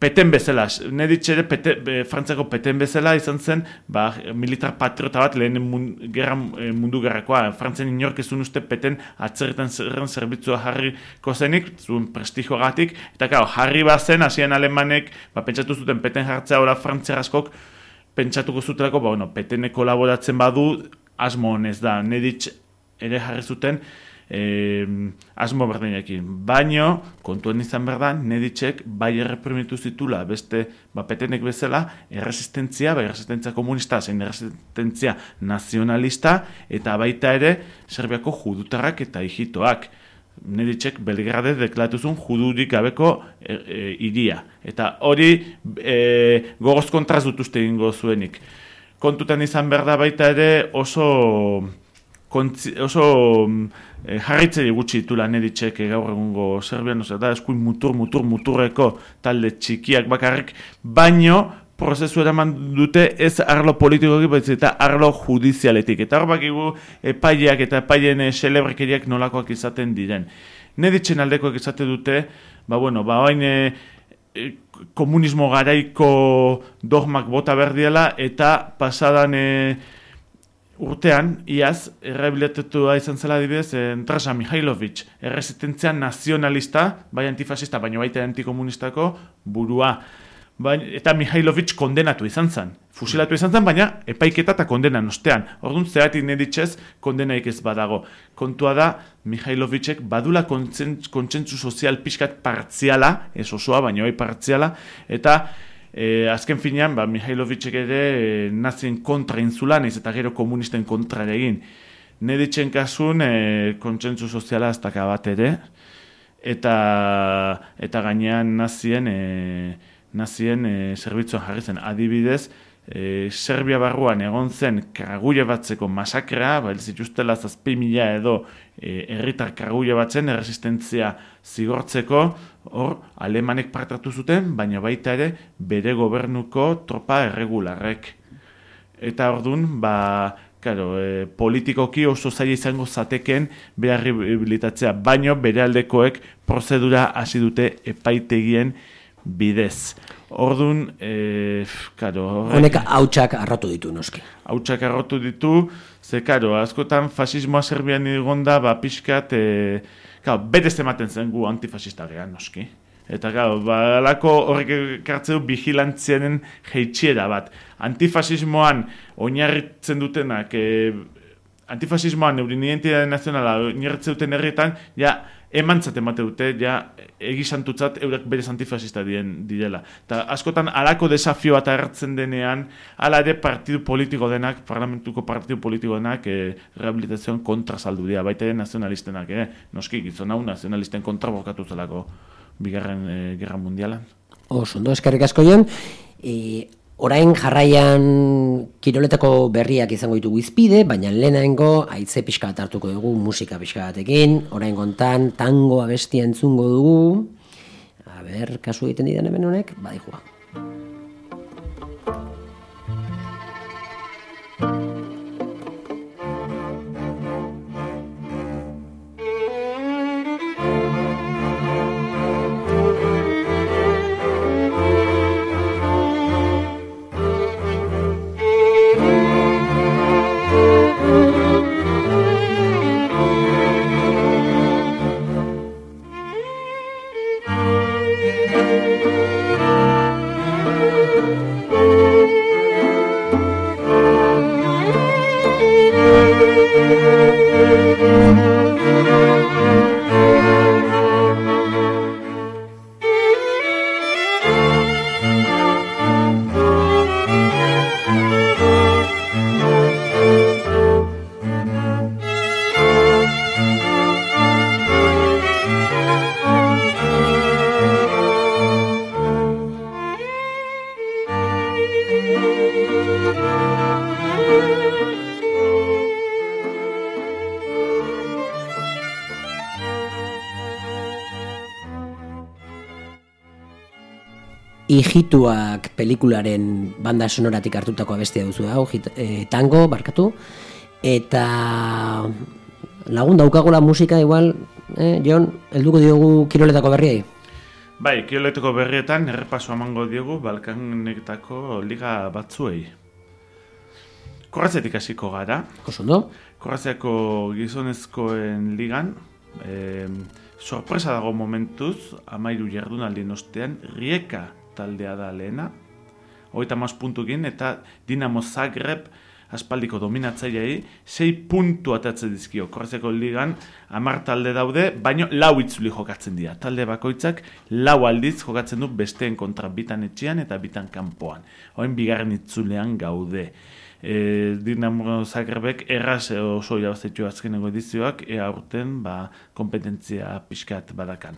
Peten bezala, neditz ere pete, be, Frantziako peten bezala izan zen, ba, militar patriota bat lehen mun, gerra, eh, mundu gerrakoa. Frantzian inork uste peten atzerretan zerren zerbitzua jarriko zenik, zuen prestigioagatik, eta claro, jarri bazen, hasien alemanek, ba, pentsatu zuten peten jartzea ora Frantzia askok, pentsatuko zutelako, ba, bueno, petene kolaboratzen badu, asmo honez da, neditz ere jarri zuten, eh, asmo berdinekin. Baino, kontuen izan behar da, neditzek bai erreprimitu zitula beste bapetenek bezala, erresistentzia, bai erresistentzia komunista, zein erresistentzia nazionalista, eta baita ere, Serbiako judutarrak eta hijitoak. Neditzek Belgrade deklaratuzun judurik gabeko e, e, iria. Eta hori e, gogoz kontraz dut uste egingo zuenik. Kontutan izan behar da baita ere oso kontzi, oso mm, eh, jarritzeri gutxi ditula neditzek gaur egungo Serbian, osea, da eskuin mutur, mutur, muturreko talde txikiak bakarrik, baino prozesu eraman dute ez arlo politikoki, baizik eta arlo judizialetik. Eta hor bakigu epaileak eta epaileen eh, celebrekeriak nolakoak izaten diren. Neditzen aldekoak izate dute, ba bueno, ba hain e, e, komunismo garaiko dogmak bota berdiela eta pasadan e, urtean, iaz, errehabilitatua izan zela adibidez, eh, Trasa Mihailovic, erresistentzia nazionalista, bai antifasista, baina baita antikomunistako burua. Baina, eta Mihailovic kondenatu izan zen. Fusilatu izan zen, baina epaiketa eta kondenan ostean. Orduan zeratik neditzez kondenaik ez badago. Kontua da, Mihailovicek badula kontsentsu sozial pixkat partziala, ez osoa, baina bai partziala, eta E, azken finean, ba, Mihailovicek ere e, nazien kontra inzula, naiz eta gero komunisten kontra egin. Neditzen kasun, e, kontsentsu soziala ez bat ere, eta, eta gainean nazien, e, nazien e, zerbitzuan jarri zen. Adibidez, e, Serbia barruan egon zen Kraguia batzeko masakrea, ba, zituztela zazpi mila edo e, herritar Kraguia batzen erresistentzia zigortzeko, hor, alemanek partatu zuten, baina baita ere bere gobernuko tropa erregularrek. Eta ordun ba, Claro, e, politikoki oso zaila izango zateken beharri bilitatzea, baino bere aldekoek prozedura hasi dute epaitegien bidez. Ordun, e, karo... Honek hautsak arrotu ditu, noski. Hautsak arrotu ditu, ze, karo, askotan fasismoa Serbian igonda, ba, pixkat, e, karo, bedez ematen zen gu antifasista gehan, noski. Eta gau, ba, alako horrek kartzeu vigilantzianen jeitxiera bat. Antifasismoan oinarritzen dutenak, e, antifasismoan eurin identitate nazionala oinarritzen duten herrietan, ja, emantzat emate dute, ja, egisantutzat eurek berez antifasista dien, direla. Eta askotan alako desafio bat hartzen denean, ala ere partidu politiko denak, parlamentuko partidu politiko denak, e, rehabilitazioan kontra saldu dira, baita ere nazionalistenak, eh? noski, gizon hau nazionalisten kontra bokatu zelako bigarren e, gerra mundialan. Oso, ondo, eskerrik asko. E, orain jarraian kiroletako berriak izango ditugu izpide, baina lehenaingo aitze pixka bat hartuko dugu musika pixka batekin. Orain kontan tango abestia entzungo dugu. A ber, kasu egiten didan hemen honek, badikua. Ijituak pelikularen banda sonoratik hartutako abestia duzu hau, e, tango, barkatu, eta lagun daukagula musika igual, eh, Jon, helduko diogu kiroletako berriei? Bai, kiroletako berrietan errepaso emango diogu Balkanetako liga batzuei. Korrazetik hasiko gara. Kosondo? Korrazeako gizonezkoen ligan, eh, sorpresa dago momentuz, amairu jardunaldien ostean, rieka taldea da lehena, hogeita maz puntukin, eta Dinamo Zagreb aspaldiko dominatzaileei, sei puntu atatze dizkio. Korrezeko ligan, amar talde daude, baino lau itzuli jokatzen dira. Talde bakoitzak lau aldiz jokatzen du besteen kontra bitan etxean eta bitan kanpoan. Hoen bigarren itzulean gaude. E, Dinamo Zagrebek erraz oso jabazetxo azkeneko edizioak, ea urten ba, kompetentzia pixkat badakan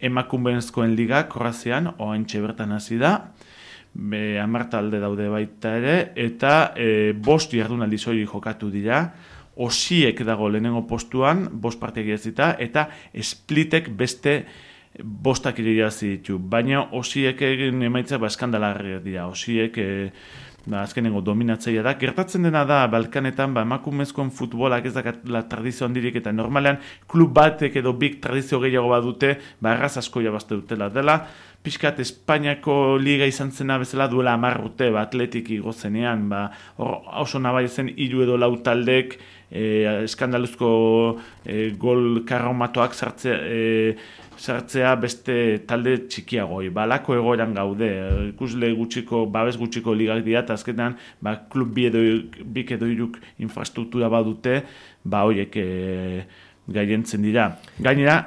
emakumezkoen liga korrazean, oaintxe bertan hasi da, be, amartalde daude baita ere, eta e, bost jardunaldi zoi jokatu dira, osiek dago lehenengo postuan, bost partiak irazita, eta splitek beste bostak irazi ditu. Baina osiek egin emaitza ba eskandalarri dira. Osiek e, ba, azkenengo dominatzaia da. Gertatzen dena da, Balkanetan, ba, emakumezkoen futbolak ez la tradizio handirik eta normalean klub batek edo big tradizio gehiago badute, ba, erraz asko jabazte dutela dela. Piskat Espainiako liga izan zena bezala duela amarrute, ba, atletik igozenean, ba, or, oso nabai zen hiru edo lau taldek, e, eskandaluzko e, gol karraumatoak sartzea, e, sartzea beste talde txikiagoi. Balako egoeran gaude, ikusle gutxiko, babes gutxiko ligak dira, eta azkenean, ba, klub bi edo, bik edo iruk infrastruktura badute, ba, horiek e, gaientzen dira. Gainera...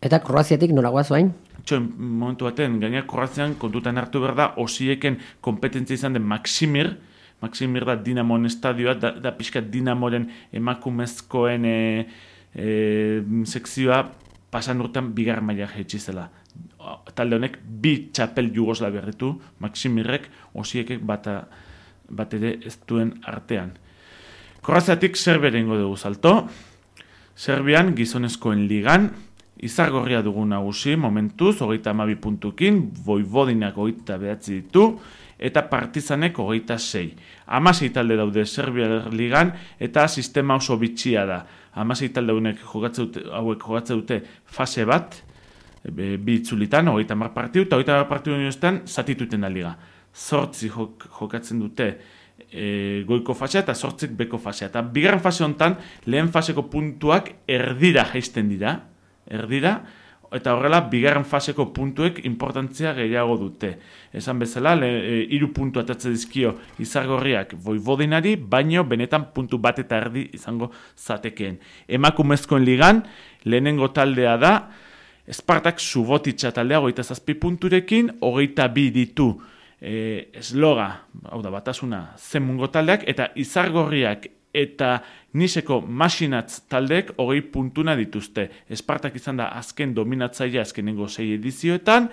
Eta Kroaziatik noragoaz bain? Txoen, momentu baten, gainera Kroazian kontutan hartu behar da, osieken kompetentzia izan den Maximir, Maximir da Dinamoen estadioa, da, da pixka Dinamoren emakumezkoen e, e, sekzioa pasan urtean bigar maila jetxi zela. Talde honek bi txapel jugosla berritu, Maximirrek, osiekek bata bat ere ez duen artean. Kroaziatik Serbiara ingo dugu salto. Serbian gizonezkoen ligan, izargorria dugu nagusi momentuz, hogeita amabi puntukin, boibodinak hogeita behatzi ditu, eta partizanek hogeita sei. Hamasei talde daude Serbia ligan, eta sistema oso bitxia da. Hamasei talde hauek jogatze dute, hauek jogatze dute fase bat, e, bi itzulitan, hogeita mar partiu, eta hogeita mar partiu nioetan zatituten da liga. Zortzi jok, jokatzen dute e, goiko fasea eta zortzik beko fasea. Eta bigarren fase honetan, lehen faseko puntuak erdira jaisten dira, erdira, eta horrela bigarren faseko puntuek importantzia gehiago dute. Esan bezala, le, e, puntu atatze dizkio izargorriak voivodinari, baino benetan puntu bat eta erdi izango zatekeen. Emakumezkoen ligan, lehenengo taldea da, Espartak subotitza taldea, hogeita zazpi punturekin, hogeita bi ditu e, esloga, hau da, batasuna, zen mungo taldeak, eta izargorriak eta niseko masinatz taldeek hogei puntuna dituzte. Espartak izan da azken dominatzaile azkenengo sei edizioetan,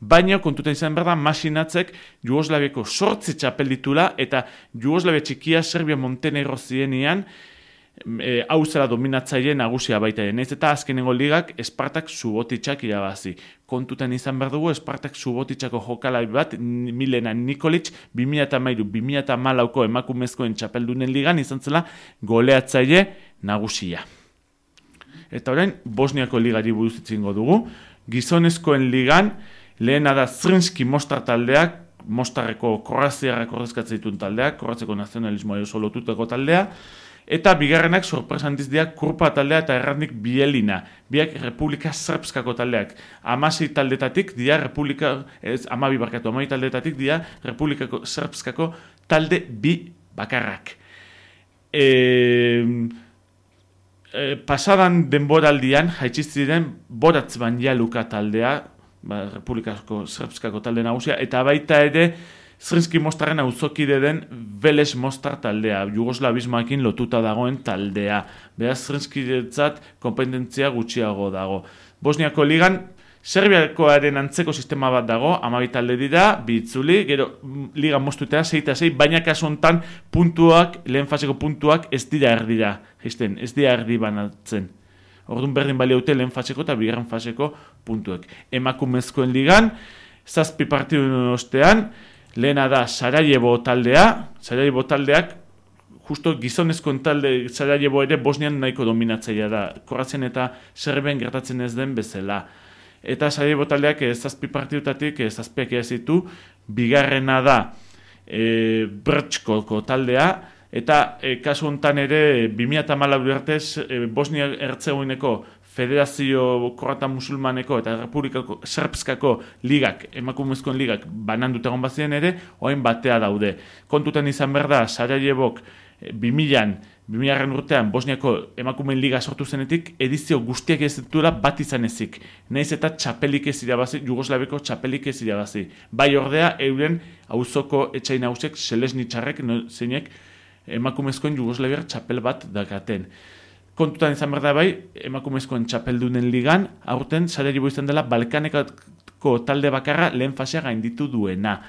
baina kontuta izan behar da masinatzek Jugoslaviako sortzi txapel ditula eta Jugoslavia txikia Serbia Montenegro zienian e, hau zela dominatzaile nagusia baita ere. Naiz eta azkenengo ligak Espartak subotitxak irabazi. Kontutan izan behar dugu Espartak subotitxako jokalai bat Milena Nikolic 2013-2014ko emakumezkoen txapeldunen ligan izan zela goleatzaile nagusia. Eta orain Bosniako ligari buruz itzingo dugu. Gizonezkoen ligan lehena da Zrinski Mostar taldeak Mostarreko korraziarrak ordezkatzen dituen taldeak, korratzeko nazionalismoa oso lotutako taldea, Eta bigarrenak sorpresantiz dira kurpa taldea eta errandik bielina. Biak Republika Srpskako taldeak. Amasi taldetatik dira Republika, ez amabi barkatu, amai taldetatik dira Republikako Srpskako talde bi bakarrak. E, e, pasadan denboraldian, haitxiz ziren, boratz jaluka taldea, ba, Republikako Srpskako talde nagusia, eta baita ere, Zrinski Mostarren auzokide den Veles Mostar taldea, Jugoslavismoakin lotuta dagoen taldea. Beraz, Zrinski detzat kompetentzia gutxiago dago. Bosniako ligan, Serbiakoaren antzeko sistema bat dago, amabi talde dira, bitzuli, gero mm, liga mostutea, zeita zei, baina kasu hontan puntuak, lehen faseko puntuak ez dira erdira, jisten, ez dira erdi banatzen. Orduan berdin baliaute lehen faseko eta bigarren faseko puntuek. Emakumezkoen ligan, zazpi partidu ostean, Lehena da Sarajevo taldea, Sarajevo taldeak justo gizonezko talde Sarajevo ere Bosnian nahiko dominatzailea da. Korratzen eta Serben gertatzen ez den bezala. Eta Sarajevo taldeak ez zazpi partidutatik ez zazpiak ditu, bigarrena da e, Brtskoko taldea, eta e, kasu hontan ere 2008 artez e, Bosnia Ertzegoineko Federazio Korata Musulmaneko eta Republikako Serbskako ligak, emakumezkoen ligak banan dut egon bazien ere, oain batea daude. Kontuten izan behar da, Sarajebok 2000an, 2000 urtean Bosniako emakumeen liga sortu zenetik, edizio guztiak ez dituela bat izan ezik. Naiz eta txapelik ez irabazi, Jugoslaveko txapelik ez irabazi. Bai ordea, euren auzoko etxain hausek, selesni txarrek, no, zeinek, emakumezkoen Jugoslaviar txapel bat dakaten kontutan izan behar da bai, emakumezkoen txapeldunen ligan, aurten sare izan dela Balkaneko talde bakarra lehen fasea gainditu duena.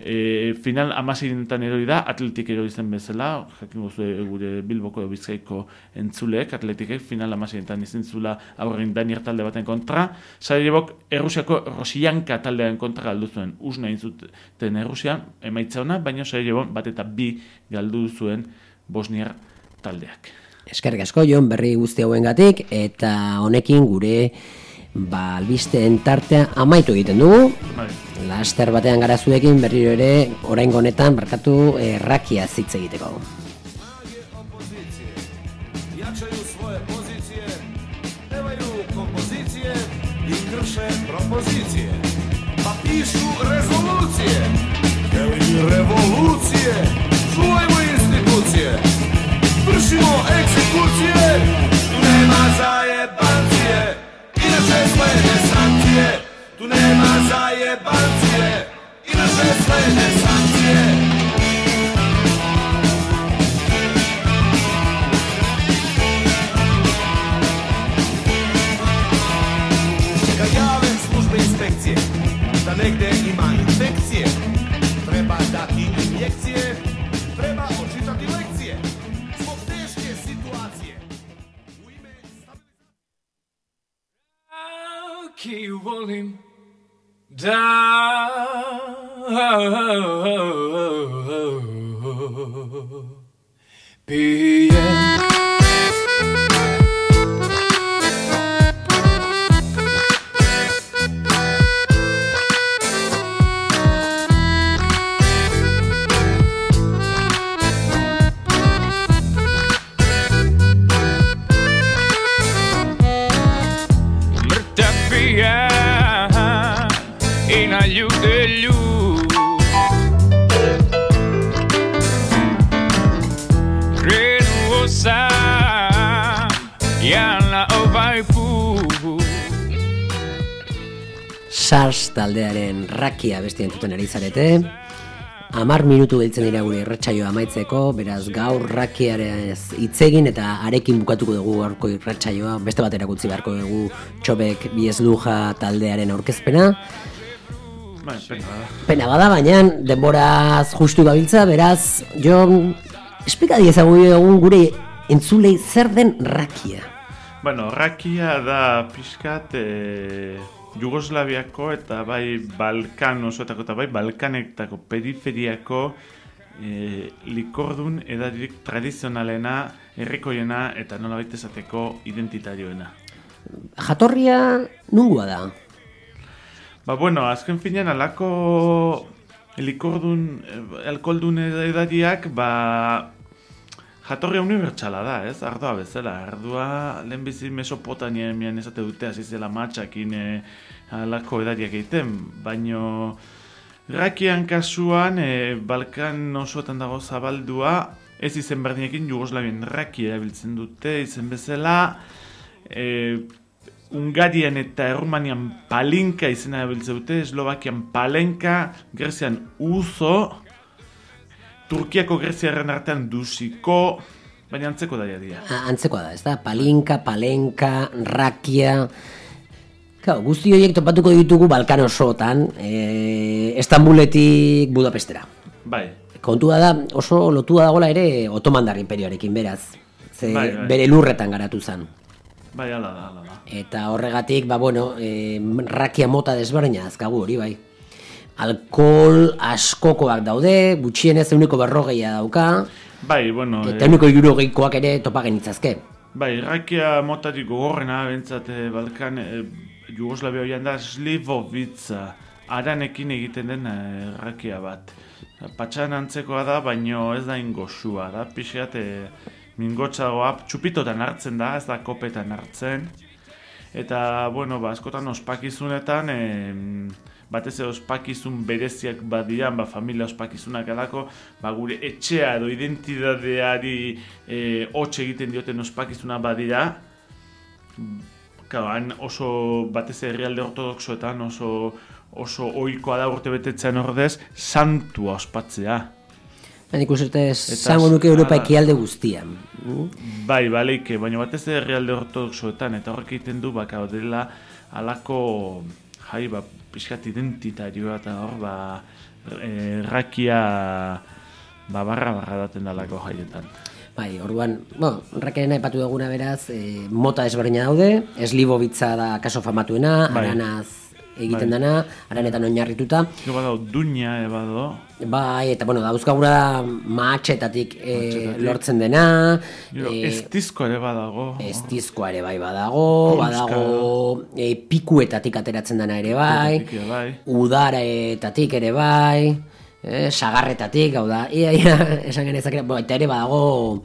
E, final amasirintan erori da, atletik erori zen bezala, jakin gozu gure Bilboko bizkaiko entzulek, atletikek final amasirintan izin zula aurrein danier talde baten kontra. Sare Errusiako Rosianka taldean kontra galdu zuen, usna inzuten Errusian, emaitza ona, baina sare bat eta bi galdu zuen Bosniar taldeak. Eskerrik asko Jon berri guzti hauengatik eta honekin gure ba albisteen tartea amaitu egiten dugu. Bai. Laster batean garazuekin berriro ere oraingo honetan barkatu errakia egiteko. Kompozicije i krše propozicije. Pa pišu rezolucije, revolucije, čuvajmo institucije, vršimo egzekucije, nema zajebancije, inače slede sankcije, tu nema zajebancije, inače slede sankcije. Ki volim da pijem Sars taldearen rakia beste entzuten ari zarete. Amar minutu geltzen dira gure irratsaioa amaitzeko, beraz gaur rakiaren hitz egin eta arekin bukatuko dugu gaurko irratsaioa, beste bat erakutsi beharko dugu txobek biesluja taldearen aurkezpena. Bai, pena. Pena bada, baina denboraz justu gabiltza, beraz, jo, esplika diezagu egun gure entzulei zer den rakia. Bueno, rakia da pixkat e, Jugoslaviako eta bai Balkan osoetako eta bai Balkanetako periferiako e, likordun edadirik tradizionalena, herrikoiena eta nolabait esateko identitarioena. Jatorria nungua da. Ba, bueno, azken finean alako likordun, eh, alkoldun edadiak, ba, jatorria unibertsala da, ez? Ardua bezala, ardua lehenbizi Mesopotamian esate dute hasi zela matxakin e, alako edariak egiten, baino Rakian kasuan, e, Balkan osoetan dago zabaldua, ez izen berdinekin Jugoslavien rakia erabiltzen dute, izen bezala, e, Ungarian eta Errumanian palinka izena erabiltzen dute, Eslovakian palenka, Grezian uzo, Turkiako Greziaren artean duziko, baina antzeko daia dira. A- Antzekoa da, ez da? Palinka, palenka, rakia... Claro, guzti horiek topatuko ditugu Balkan osotan, e, Estambuletik Budapestera. Bai, Kontua da, oso lotua dagola ere Otomandar imperioarekin, beraz. Ze Bai, bai. bere lurretan garatu zen. bai, ala da, ala da. Eta horregatik, ba, bueno, e, rakia mota desberdina azkagu hori, bai. Alkohol askokoak daude, gutxienez euniko berrogeia dauka, Bai, bueno, eta eh, euniko irurogeikoak ere topa genitzazke. bai, rakia motarik gogorrena, bentsat eh, Balkan, eh, Jugoslavia hoian da Slivovitza, aranekin egiten den eh, rakia bat. Patxan antzekoa da, baino ez da ingosua, da pixeat eh, mingotxagoa, txupitotan hartzen da, ez da kopetan hartzen. Eta, bueno, ba, askotan ospakizunetan, eh, batez ere ospakizun bereziak badian, ba, familia ospakizunak alako, ba, gure etxea edo identidadeari eh, hots egiten dioten ospakizuna badira, Claro, han oso batez herrialde ortodoxoetan oso oso ohikoa da urte betetzean ordez santua ospatzea. Baina ikusi dute zango nuke Europa ekialde guztian. Bai, baleike, baina batez herrialde ortodoxoetan eta horrek egiten du baka dela alako jai ba pixkat identitarioa eta hor ba eh, rakia ba barra barra daten dalako jaietan. Bai, orduan, bueno, rakeren aipatu duguna beraz, e, mota desberdina daude, Slivovitza da kaso famatuena, Bai. aranaz egiten Bai. dana, aranetan oinarrituta. Gero badao duña ebado, Bai, eta bueno, dauzkagura da mahatxetatik e, lortzen dena, gero e, estizko ere badago. estizkoa ere bai badago, badago e, pikuetatik ateratzen dena ere bai, ere bai. udaretatik ere bai, eh, sagarretatik, hau da, ia, ia, esan genezak, bo, eta ere badago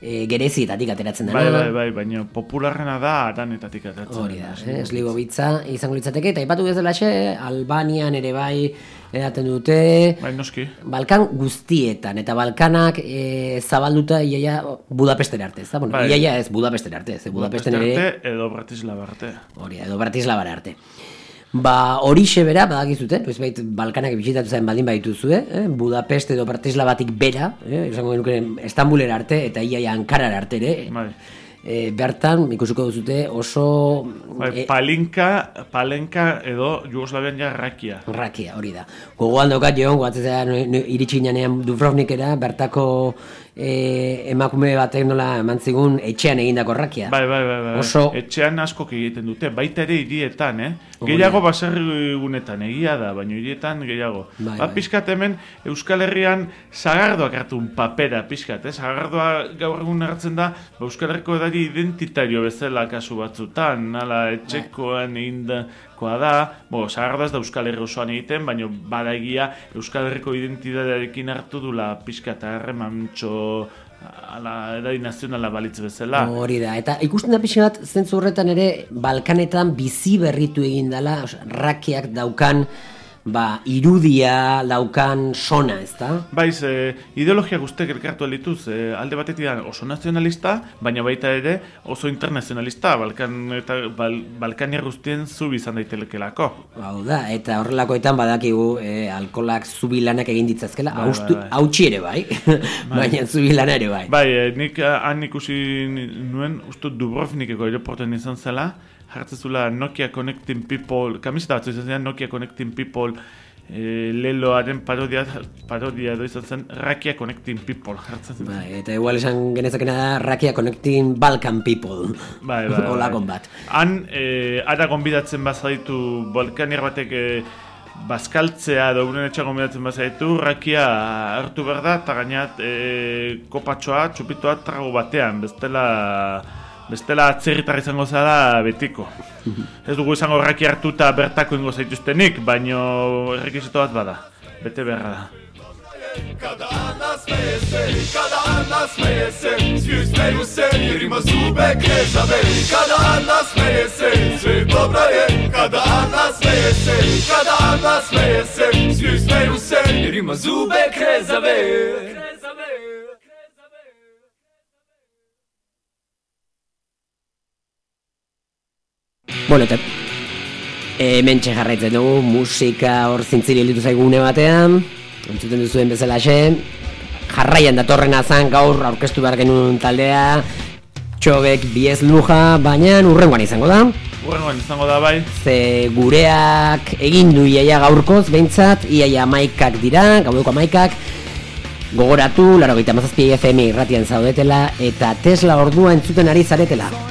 e, gerezietatik ateratzen dena. Bai, bai, bai, baina popularrena da aranetatik atatzen. Hori da, eh, Slivovitza izango litzateke, eta ipatu bezalaxe, Albanian ere bai edaten dute, Bai, noski. Balkan guztietan, eta Balkanak e, zabalduta iaia Budapestera arte, ez da? Bueno, Bai. iaia ez Budapestera arte, ze Budapesten ere, arte edo Bratislava arte. hori da, edo Bratislavara arte. Ba, horixe bera, badakizute, noizbait Balkanak bisitatu zen baldin badituzue, eh? Budapest edo Bratislavatik bera, eh? esango genuke Estambulera arte, eta iaia Ankarara arte ere, Bai. e, bertan ikusiko duzute oso Bai, e, palinka, palenka edo Jugoslavian ja rakia. rakia hori da. Gogoan daukat joan, goatzea iritsi ginean Dubrovnikera, bertako e, emakume batek nola eman zigun etxean egindako rakia. Bai, bai, bai, bai. Oso- Etxean askok egiten dute, baita ere hirietan, eh? Hori Gehiago da. baserrigunetan, egia da, baina hirietan gehiago. Bai, ba, bai. pixkat hemen Euskal Herrian zagardoak hartu un papera, pixkat, eh? Zagardoa gaur egun hartzen da, ba, Euskal Herriko edari identitario bezala kasu batzutan, nala etxekoan egindakoa da, bo, zagardoa ez da Euskal Herri osoan egiten, baina bada egia Euskal Herriko identitatearekin hartu dula pixkat harremantxo ala edari nazionala balitz bezala. Hori da, eta ikusten da pixka bat zentzu horretan ere Balkanetan bizi berritu egin dela, rakiak daukan ba, irudia daukan sona, ezta? Baiz, e, ideologia guztek elkartu alituz, e, alde batetik da oso nazionalista, baina baita ere oso internazionalista, Balkan eta Bal, Balkania guztien zubi izan daitelekelako. Hau da, eta horrelakoetan badakigu e, alkolak zubilanak egin ditzazkela, Bai, haustu, bai, bai. hautsi ere bai, baina zubilana ere bai. Bai, e, nik eh, han ikusi nuen, uste Dubrovnikeko aeroporten izan zela, jartzezula Nokia Connecting People, kamiseta batzu izan zen Nokia Connecting People, e, leloaren parodia, parodia edo izan zen Rakia Connecting People jartzen zen. Bai, eta igual esan genezakena da Rakia Connecting Balkan People. Bai, bai, bai. Olakon bat. Han, eh, ara gonbidatzen bazaitu Balkaniar batek eh, bazkaltzea edo uren etxea gonbidatzen bazaitu, rakia hartu behar da, eta gainat eh, kopatxoa, txupitoa trago batean, bestela bestela atzerritar izango zara betiko. Ez dugu izango rakia hartu eta bertako ingo zaituztenik, baino errekizito bat bada, bete beharra da. Kada Ana smeje kada Ana smeje svi smeju se jer ima zube krežave. Kada Ana smeje se. Kada Ana smeje se, svi smeju se jer ima zube krezave. Bueno, eta hemen jarraitzen dugu, musika hor zintziri elitu zaigune batean, entzuten duzuen bezala jarraian datorren azan gaur aurkeztu behar genuen taldea, txobek biez luja, baina urrengoan izango da, Urrengoan izango da bai, ze gureak egin du iaia gaurkoz, behintzat, iaia amaikak dira, gaueko amaikak, gogoratu, laro gaita mazazpi FM irratian zaudetela, eta Tesla ordua entzuten ari zaretela.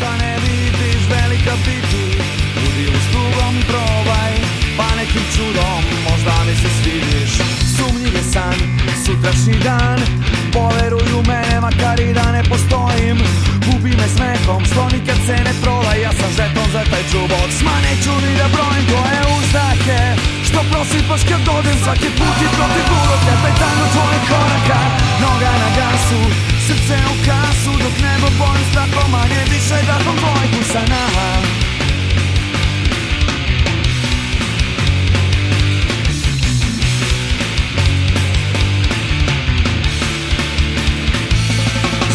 Ništa ne vidiš velika biti Budi uslugom probaj Pa nekim čudom možda mi se svidiš. Sumnjiv je san, sutrašnji dan Poveruj u mene makar i da ne postojim. Gubi me smehom što nikad se ne proda Ja sam žeton za taj čubot Sma neću ni da brojim tvoje uzdahe Što prosipaš kad odem svaki put i protiv uroka Taj tango tvojih koraka. Noga na gasu, srce u kasu Dok nebo bojim strahom manje više Dahom tvojih usana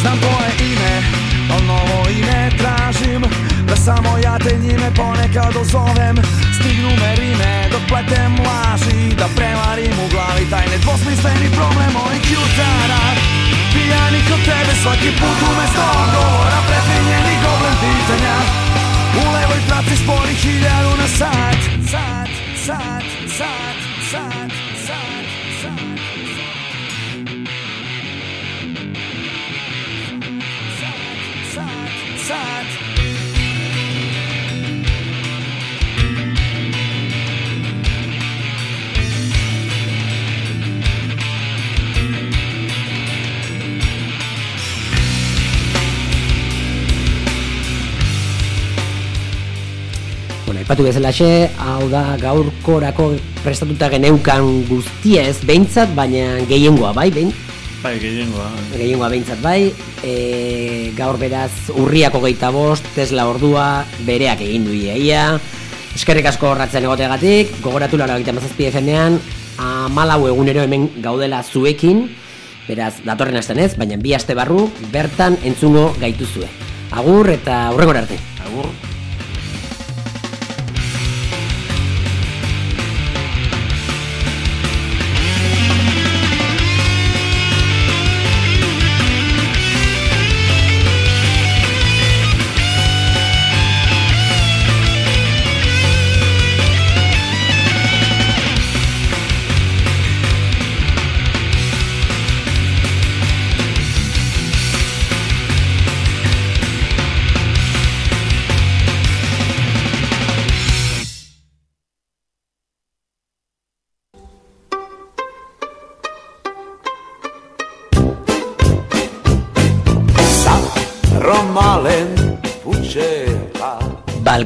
Znam tvoje ime, al novo ime tražim Da samo ja te njime ponekad ozovem. Stignu me rime dok pletem laži Da prevarim u glavi taj nedvosmisleni problem mojih jutara Pijani kod tebe svaki put umesto odgovora Prefinjeni goblem pitanja. U levoj traci spori hiljadu na sat Sat, sat, sat, sat, sat, aipatu bezalaxe, hau da gaurkorako prestatuta geneukan guztia ez behintzat, baina gehiengoa bai, behin, bai gehiengoa. gehiengoa behintzat bai, e, gaur beraz urriako geita bost, Tesla ordua bereak egin du iaia, eskerrik asko horratzen egoteagatik, gogoratu lara egiten mazazpi FM-ean, amalau egunero hemen gaudela zuekin, beraz, datorren asten ez, baina bi aste barru, bertan entzungo gaituzue. Agur eta hurrengor arte. Agur.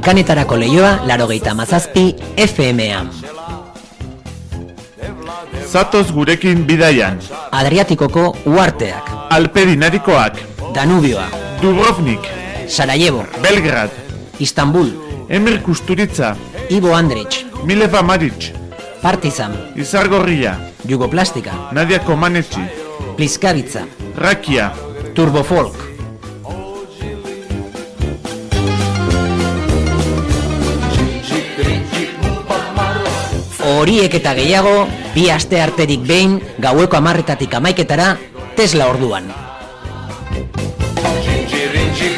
Balkanetarako leioa larogeita mazazpi FM-an. Zatoz gurekin bidaian. Adriatikoko uarteak, Alpedinarikoak. Danubioa, Dubrovnik. Sarajevo, Belgrad. Istanbul, Emir Kusturitza. Ivo Andrich, Mileva Maric. Partizan, Izargorria. Jugoplastika, Nadia Komanetsi. Pliskavitza, Rakia. Turbofolk. Horiek eta gehiago, bi aste arterik behin, gaueko amarretatik amaiketara, Tesla orduan. Rinči, rinči,